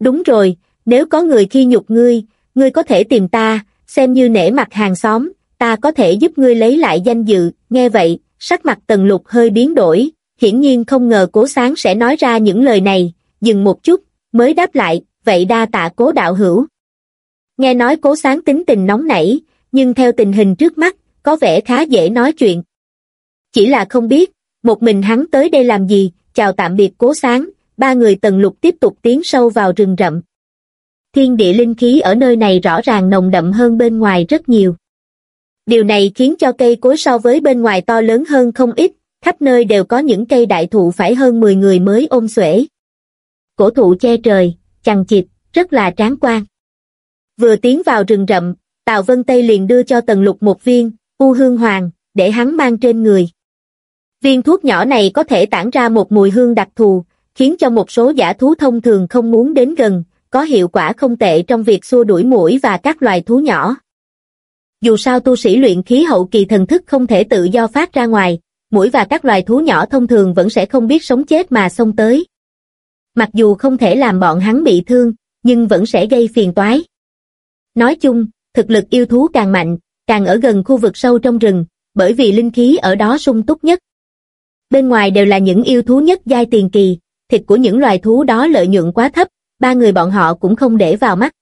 Speaker 1: Đúng rồi, nếu có người khi nhục ngươi, ngươi có thể tìm ta, xem như nể mặt hàng xóm, ta có thể giúp ngươi lấy lại danh dự, nghe vậy, sắc mặt tần lục hơi biến đổi, hiển nhiên không ngờ cố sáng sẽ nói ra những lời này, dừng một chút, mới đáp lại, vậy đa tạ cố đạo hữu. Nghe nói cố sáng tính tình nóng nảy, nhưng theo tình hình trước mắt, có vẻ khá dễ nói chuyện. Chỉ là không biết, một mình hắn tới đây làm gì, chào tạm biệt cố sáng, ba người tần lục tiếp tục tiến sâu vào rừng rậm. Thiên địa linh khí ở nơi này rõ ràng nồng đậm hơn bên ngoài rất nhiều. Điều này khiến cho cây cối so với bên ngoài to lớn hơn không ít, khắp nơi đều có những cây đại thụ phải hơn 10 người mới ôm xuể. Cổ thụ che trời, chằng chịt, rất là tráng quan. Vừa tiến vào rừng rậm, Tào Vân Tây liền đưa cho Tần Lục một viên, u hương hoàng, để hắn mang trên người. Viên thuốc nhỏ này có thể tản ra một mùi hương đặc thù, khiến cho một số giả thú thông thường không muốn đến gần, có hiệu quả không tệ trong việc xua đuổi mũi và các loài thú nhỏ. Dù sao tu sĩ luyện khí hậu kỳ thần thức không thể tự do phát ra ngoài, mũi và các loài thú nhỏ thông thường vẫn sẽ không biết sống chết mà xông tới. Mặc dù không thể làm bọn hắn bị thương, nhưng vẫn sẽ gây phiền toái. Nói chung, thực lực yêu thú càng mạnh, càng ở gần khu vực sâu trong rừng, bởi vì linh khí ở đó sung túc nhất. Bên ngoài đều là những yêu thú nhất giai tiền kỳ, thịt của những loài thú đó lợi nhuận quá thấp, ba người bọn họ cũng không để vào mắt.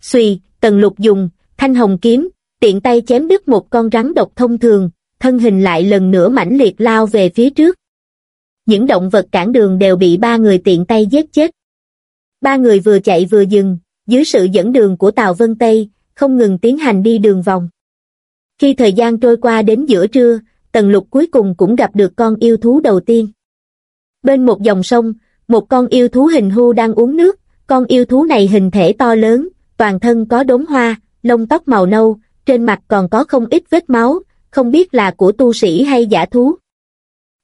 Speaker 1: Xùy, tần lục dùng, thanh hồng kiếm, tiện tay chém đứt một con rắn độc thông thường, thân hình lại lần nữa mãnh liệt lao về phía trước. Những động vật cản đường đều bị ba người tiện tay giết chết. Ba người vừa chạy vừa dừng, dưới sự dẫn đường của Tàu Vân Tây, không ngừng tiến hành đi đường vòng. Khi thời gian trôi qua đến giữa trưa, Tần Lục cuối cùng cũng gặp được con yêu thú đầu tiên. Bên một dòng sông, một con yêu thú hình hưu đang uống nước, con yêu thú này hình thể to lớn, toàn thân có đốm hoa, lông tóc màu nâu, trên mặt còn có không ít vết máu, không biết là của tu sĩ hay giả thú.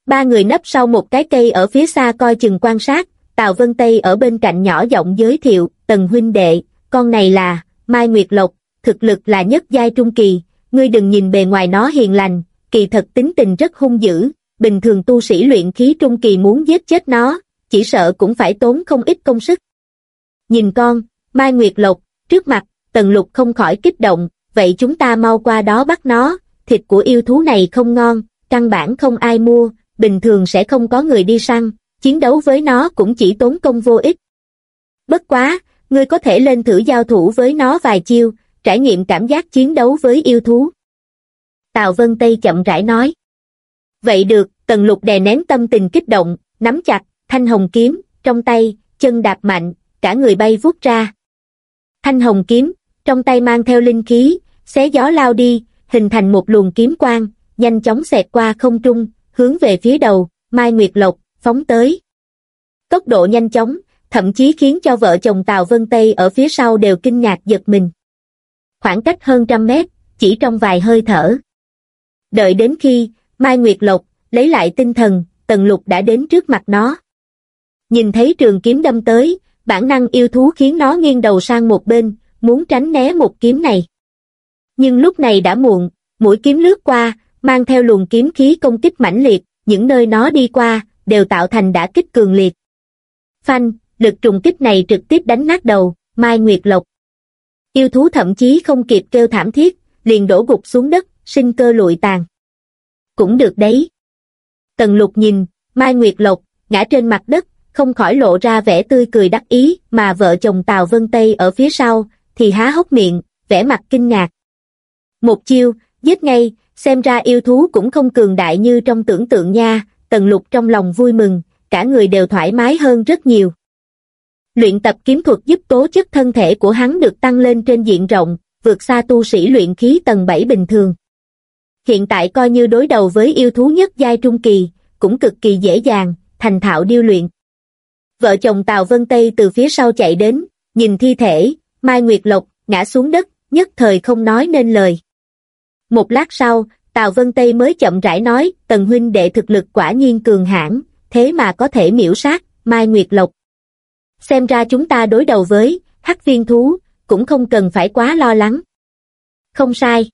Speaker 1: Ba người nấp sau một cái cây ở phía xa coi chừng quan sát, Tào Vân Tây ở bên cạnh nhỏ giọng giới thiệu, tần huynh đệ, con này là, Mai Nguyệt Lộc, thực lực là nhất giai trung kỳ, ngươi đừng nhìn bề ngoài nó hiền lành, kỳ thật tính tình rất hung dữ, bình thường tu sĩ luyện khí trung kỳ muốn giết chết nó, chỉ sợ cũng phải tốn không ít công sức. Nhìn con, Mai Nguyệt Lộc, trước mặt, Tần Lục không khỏi kích động, vậy chúng ta mau qua đó bắt nó, thịt của yêu thú này không ngon, căn bản không ai mua, bình thường sẽ không có người đi săn, chiến đấu với nó cũng chỉ tốn công vô ích. Bất quá, ngươi có thể lên thử giao thủ với nó vài chiêu, trải nghiệm cảm giác chiến đấu với yêu thú. Tào Vân Tây chậm rãi nói. Vậy được, Tần Lục đè nén tâm tình kích động, nắm chặt, thanh hồng kiếm, trong tay, chân đạp mạnh, cả người bay vút ra. Thanh hồng kiếm, trong tay mang theo linh khí, xé gió lao đi, hình thành một luồng kiếm quang, nhanh chóng xẹt qua không trung, hướng về phía đầu, Mai Nguyệt Lộc, phóng tới. Tốc độ nhanh chóng, thậm chí khiến cho vợ chồng Tào Vân Tây ở phía sau đều kinh ngạc giật mình. Khoảng cách hơn trăm mét, chỉ trong vài hơi thở. Đợi đến khi, Mai Nguyệt Lộc, lấy lại tinh thần, Tần Lục đã đến trước mặt nó. Nhìn thấy trường kiếm đâm tới, bản năng yêu thú khiến nó nghiêng đầu sang một bên, muốn tránh né một kiếm này. Nhưng lúc này đã muộn, mũi kiếm lướt qua, mang theo luồng kiếm khí công kích mãnh liệt, những nơi nó đi qua, đều tạo thành đã kích cường liệt. Phanh, lực trùng kích này trực tiếp đánh nát đầu, Mai Nguyệt Lộc. Yêu thú thậm chí không kịp kêu thảm thiết, liền đổ gục xuống đất, sinh cơ lụi tàn. Cũng được đấy. Tần lục nhìn, Mai Nguyệt Lộc, ngã trên mặt đất, không khỏi lộ ra vẻ tươi cười đắc ý, mà vợ chồng Tào Vân Tây ở phía sau, thì há hốc miệng, vẻ mặt kinh ngạc. Một chiêu, giết ngay, xem ra yêu thú cũng không cường đại như trong tưởng tượng nha, tần lục trong lòng vui mừng, cả người đều thoải mái hơn rất nhiều. Luyện tập kiếm thuật giúp tố chất thân thể của hắn được tăng lên trên diện rộng, vượt xa tu sĩ luyện khí tầng 7 bình thường. Hiện tại coi như đối đầu với yêu thú nhất giai trung kỳ, cũng cực kỳ dễ dàng, thành thạo điêu luyện. Vợ chồng Tào Vân Tây từ phía sau chạy đến, nhìn thi thể, Mai Nguyệt Lộc, ngã xuống đất, nhất thời không nói nên lời. Một lát sau, Tào Vân Tây mới chậm rãi nói, Tần huynh đệ thực lực quả nhiên cường hãn, thế mà có thể miễu sát, Mai Nguyệt Lộc. Xem ra chúng ta đối đầu với, hắc viên thú, cũng không cần phải quá lo lắng. Không sai.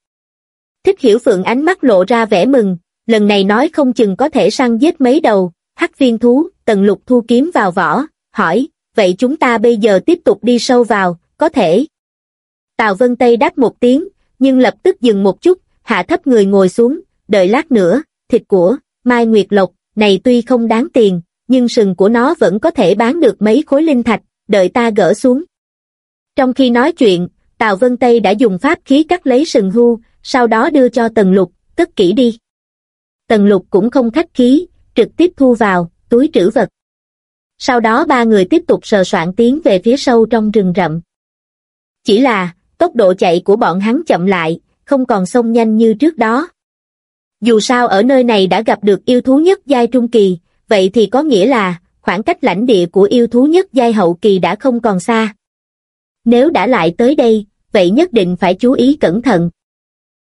Speaker 1: Thích hiểu phượng ánh mắt lộ ra vẻ mừng, lần này nói không chừng có thể săn giết mấy đầu, hắc viên thú, tần lục thu kiếm vào vỏ, hỏi, vậy chúng ta bây giờ tiếp tục đi sâu vào, có thể. Tào Vân Tây đáp một tiếng, nhưng lập tức dừng một chút, hạ thấp người ngồi xuống, đợi lát nữa, thịt của Mai Nguyệt Lộc này tuy không đáng tiền, nhưng sừng của nó vẫn có thể bán được mấy khối linh thạch, đợi ta gỡ xuống. Trong khi nói chuyện, Tào Vân Tây đã dùng pháp khí cắt lấy sừng hưu, sau đó đưa cho Tần Lục, cất kỹ đi. Tần Lục cũng không khách khí, trực tiếp thu vào, túi trữ vật. Sau đó ba người tiếp tục sờ soạn tiến về phía sâu trong rừng rậm. Chỉ là, tốc độ chạy của bọn hắn chậm lại, không còn sông nhanh như trước đó. Dù sao ở nơi này đã gặp được yêu thú nhất giai trung kỳ, vậy thì có nghĩa là khoảng cách lãnh địa của yêu thú nhất giai hậu kỳ đã không còn xa. Nếu đã lại tới đây, vậy nhất định phải chú ý cẩn thận.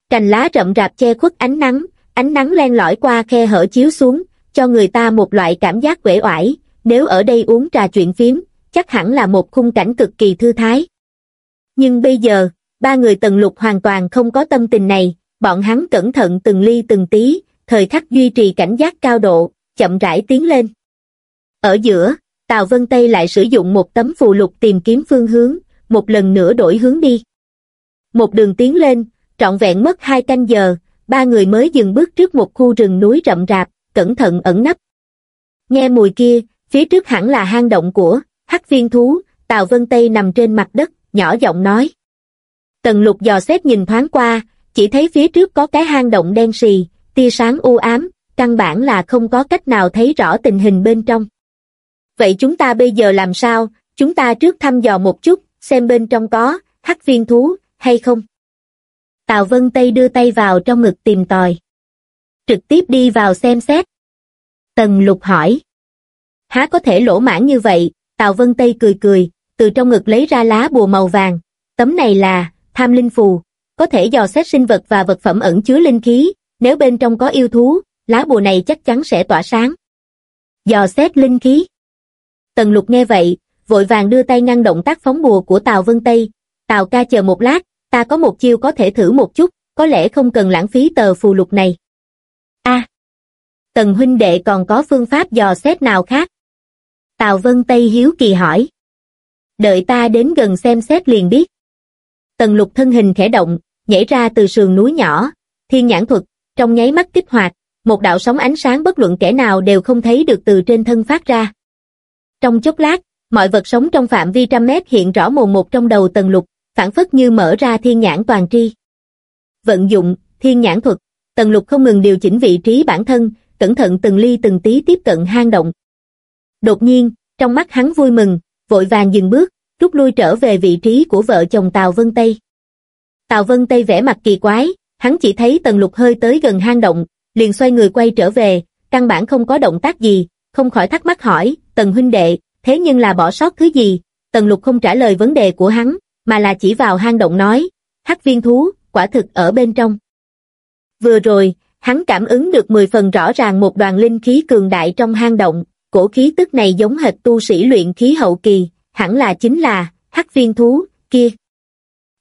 Speaker 1: Cành lá rậm rạp che khuất ánh nắng, ánh nắng len lỏi qua khe hở chiếu xuống, cho người ta một loại cảm giác uể oải, nếu ở đây uống trà chuyện phím, chắc hẳn là một khung cảnh cực kỳ thư thái. Nhưng bây giờ, ba người tần lục hoàn toàn không có tâm tình này, bọn hắn cẩn thận từng ly từng tí, thời khắc duy trì cảnh giác cao độ, chậm rãi tiến lên. Ở giữa, Tào Vân Tây lại sử dụng một tấm phù lục tìm kiếm phương hướng, một lần nữa đổi hướng đi. Một đường tiến lên, trọn vẹn mất hai canh giờ, ba người mới dừng bước trước một khu rừng núi rậm rạp, cẩn thận ẩn nấp. Nghe mùi kia, phía trước hẳn là hang động của hắc viên thú, Tào Vân Tây nằm trên mặt đất, nhỏ giọng nói. Tần lục dò xét nhìn thoáng qua, chỉ thấy phía trước có cái hang động đen sì tia sáng u ám, căn bản là không có cách nào thấy rõ tình hình bên trong. Vậy chúng ta bây giờ làm sao, chúng ta trước thăm dò một chút, xem bên trong có, hắc viên thú, hay không? Tào Vân Tây đưa tay vào trong ngực tìm tòi. Trực tiếp đi vào xem xét. Tần lục hỏi. Há có thể lỗ mãn như vậy, Tào Vân Tây cười cười, từ trong ngực lấy ra lá bùa màu vàng. Tấm này là, tham linh phù, có thể dò xét sinh vật và vật phẩm ẩn chứa linh khí, nếu bên trong có yêu thú, lá bùa này chắc chắn sẽ tỏa sáng. Dò xét linh khí. Tần lục nghe vậy, vội vàng đưa tay ngăn động tác phóng bùa của Tào Vân Tây. Tào ca chờ một lát, ta có một chiêu có thể thử một chút, có lẽ không cần lãng phí tờ phù lục này. a Tần huynh đệ còn có phương pháp dò xét nào khác? Tào Vân Tây hiếu kỳ hỏi. Đợi ta đến gần xem xét liền biết. Tần lục thân hình khẽ động, nhảy ra từ sườn núi nhỏ, thiên nhãn thuật, trong nháy mắt kích hoạt, một đạo sóng ánh sáng bất luận kẻ nào đều không thấy được từ trên thân phát ra. Trong chốc lát, mọi vật sống trong phạm vi trăm mét hiện rõ mồn một trong đầu tần lục, phản phất như mở ra thiên nhãn toàn tri. Vận dụng, thiên nhãn thuật, tần lục không ngừng điều chỉnh vị trí bản thân, cẩn thận từng ly từng tí tiếp cận hang động. Đột nhiên, trong mắt hắn vui mừng, vội vàng dừng bước, rút lui trở về vị trí của vợ chồng Tào Vân Tây. Tào Vân Tây vẻ mặt kỳ quái, hắn chỉ thấy tần lục hơi tới gần hang động, liền xoay người quay trở về, căn bản không có động tác gì, không khỏi thắc mắc hỏi, tần huynh đệ, thế nhưng là bỏ sót thứ gì? Tần lục không trả lời vấn đề của hắn, mà là chỉ vào hang động nói, hắc viên thú, quả thực ở bên trong. Vừa rồi, hắn cảm ứng được 10 phần rõ ràng một đoàn linh khí cường đại trong hang động, cổ khí tức này giống hệt tu sĩ luyện khí hậu kỳ, hẳn là chính là, hắc viên thú, kia.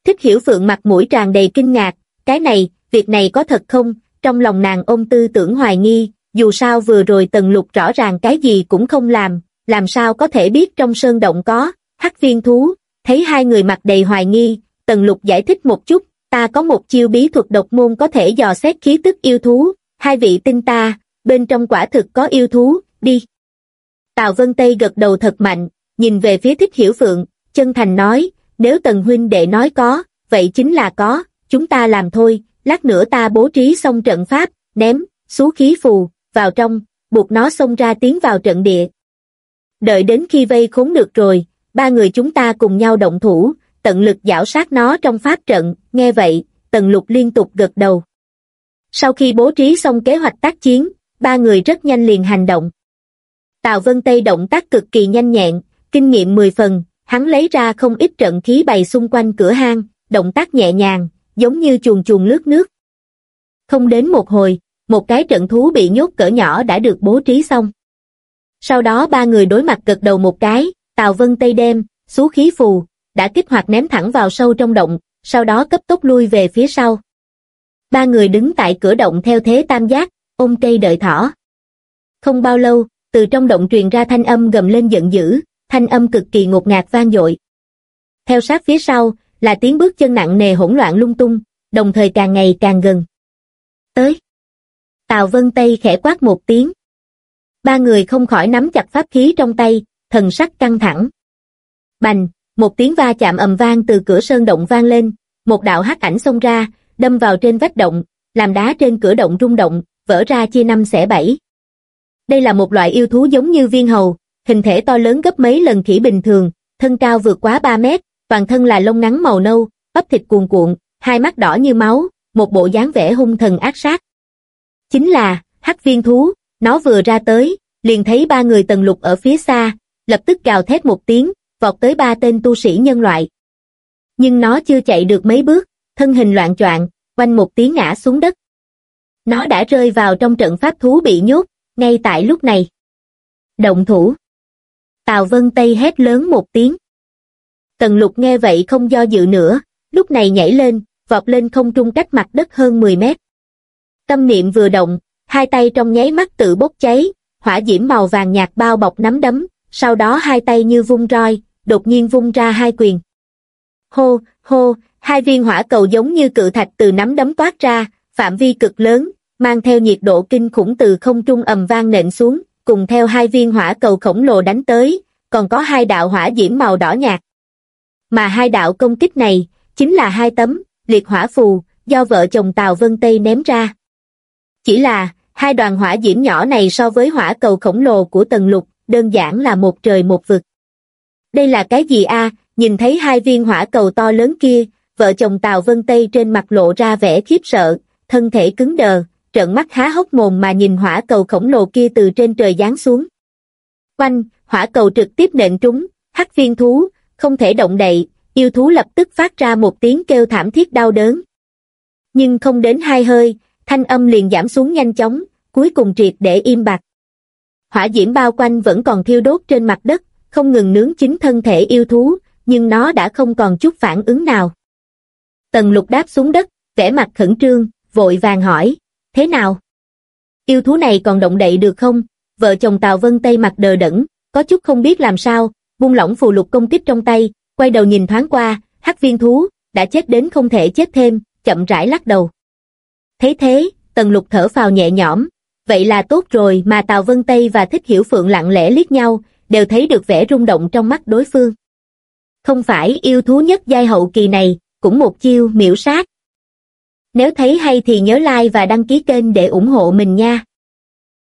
Speaker 1: Thích hiểu phượng mặt mũi tràn đầy kinh ngạc, cái này, việc này có thật không, trong lòng nàng ôm tư tưởng hoài nghi, dù sao vừa rồi tần lục rõ ràng cái gì cũng không làm, làm sao có thể biết trong sơn động có, hắc viên thú, thấy hai người mặt đầy hoài nghi, tần lục giải thích một chút, ta có một chiêu bí thuật độc môn có thể dò xét khí tức yêu thú, hai vị tin ta, bên trong quả thực có yêu thú, đi. Tào Vân Tây gật đầu thật mạnh, nhìn về phía thích hiểu phượng, chân thành nói, nếu tần huynh đệ nói có, vậy chính là có, chúng ta làm thôi, lát nữa ta bố trí xong trận pháp, ném, xú khí phù, vào trong, buộc nó xông ra tiến vào trận địa. Đợi đến khi vây khốn được rồi, ba người chúng ta cùng nhau động thủ, tận lực giảo sát nó trong pháp trận, nghe vậy, tần lục liên tục gật đầu. Sau khi bố trí xong kế hoạch tác chiến, ba người rất nhanh liền hành động. Tào Vân Tây động tác cực kỳ nhanh nhẹn, kinh nghiệm 10 phần, hắn lấy ra không ít trận khí bày xung quanh cửa hang, động tác nhẹ nhàng, giống như chuồn chuồn lướt nước. Không đến một hồi, một cái trận thú bị nhốt cỡ nhỏ đã được bố trí xong. Sau đó ba người đối mặt gật đầu một cái, Tào Vân Tây đem, xú khí phù, đã kích hoạt ném thẳng vào sâu trong động, sau đó cấp tốc lui về phía sau. Ba người đứng tại cửa động theo thế tam giác, ôm cây đợi thỏ. Không bao lâu, từ trong động truyền ra thanh âm gầm lên giận dữ, thanh âm cực kỳ ngột ngạt vang dội. Theo sát phía sau, là tiếng bước chân nặng nề hỗn loạn lung tung, đồng thời càng ngày càng gần. Tới. Tào Vân Tây khẽ quát một tiếng. Ba người không khỏi nắm chặt pháp khí trong tay, thần sắc căng thẳng. Bành, một tiếng va chạm ầm vang từ cửa sơn động vang lên, một đạo hắc ảnh xông ra, đâm vào trên vách động, làm đá trên cửa động rung động, vỡ ra chia năm xẻ bảy. Đây là một loại yêu thú giống như viên hầu, hình thể to lớn gấp mấy lần khỉ bình thường, thân cao vượt quá 3 mét, toàn thân là lông ngắn màu nâu, bắp thịt cuồn cuộn, hai mắt đỏ như máu, một bộ dáng vẻ hung thần ác sát. Chính là, hắc viên thú, nó vừa ra tới, liền thấy ba người tần lục ở phía xa, lập tức gào thét một tiếng, vọt tới ba tên tu sĩ nhân loại. Nhưng nó chưa chạy được mấy bước, thân hình loạn choạng, quanh một tiếng ngã xuống đất. Nó đã rơi vào trong trận pháp thú bị nhốt, ngay tại lúc này. Động thủ. Tào Vân Tây hét lớn một tiếng. Tần lục nghe vậy không do dự nữa, lúc này nhảy lên, vọt lên không trung cách mặt đất hơn 10 mét. Tâm niệm vừa động, hai tay trong nháy mắt tự bốc cháy, hỏa diễm màu vàng nhạt bao bọc nắm đấm, sau đó hai tay như vung roi, đột nhiên vung ra hai quyền. Hô, hô, hai viên hỏa cầu giống như cự thạch từ nắm đấm toát ra, phạm vi cực lớn, mang theo nhiệt độ kinh khủng từ không trung ầm vang nện xuống, cùng theo hai viên hỏa cầu khổng lồ đánh tới, còn có hai đạo hỏa diễm màu đỏ nhạt. Mà hai đạo công kích này, chính là hai tấm, liệt hỏa phù, do vợ chồng Tào Vân Tây ném ra. Chỉ là, hai đoàn hỏa diễm nhỏ này so với hỏa cầu khổng lồ của tầng lục, đơn giản là một trời một vực. Đây là cái gì a? nhìn thấy hai viên hỏa cầu to lớn kia, vợ chồng Tào Vân Tây trên mặt lộ ra vẻ khiếp sợ, thân thể cứng đờ, trợn mắt há hốc mồm mà nhìn hỏa cầu khổng lồ kia từ trên trời giáng xuống. Quanh, hỏa cầu trực tiếp nện trúng, hắc viên thú, không thể động đậy, yêu thú lập tức phát ra một tiếng kêu thảm thiết đau đớn. Nhưng không đến hai hơi, thanh âm liền giảm xuống nhanh chóng, cuối cùng triệt để im bặt. Hỏa diễm bao quanh vẫn còn thiêu đốt trên mặt đất, không ngừng nướng chính thân thể yêu thú, nhưng nó đã không còn chút phản ứng nào. Tần lục đáp xuống đất, vẻ mặt khẩn trương, vội vàng hỏi, thế nào? Yêu thú này còn động đậy được không? Vợ chồng Tào Vân Tây mặt đờ đẫn, có chút không biết làm sao, buông lỏng phù lục công kích trong tay, quay đầu nhìn thoáng qua, hắc viên thú, đã chết đến không thể chết thêm, chậm rãi lắc đầu. Thấy thế, tần lục thở phào nhẹ nhõm, vậy là tốt rồi mà Tào Vân Tây và Thích Hiểu Phượng lặng lẽ liếc nhau, đều thấy được vẻ rung động trong mắt đối phương. Không phải yêu thú nhất giai hậu kỳ này, cũng một chiêu miễu sát. Nếu thấy hay thì nhớ like và đăng ký kênh để ủng hộ mình nha.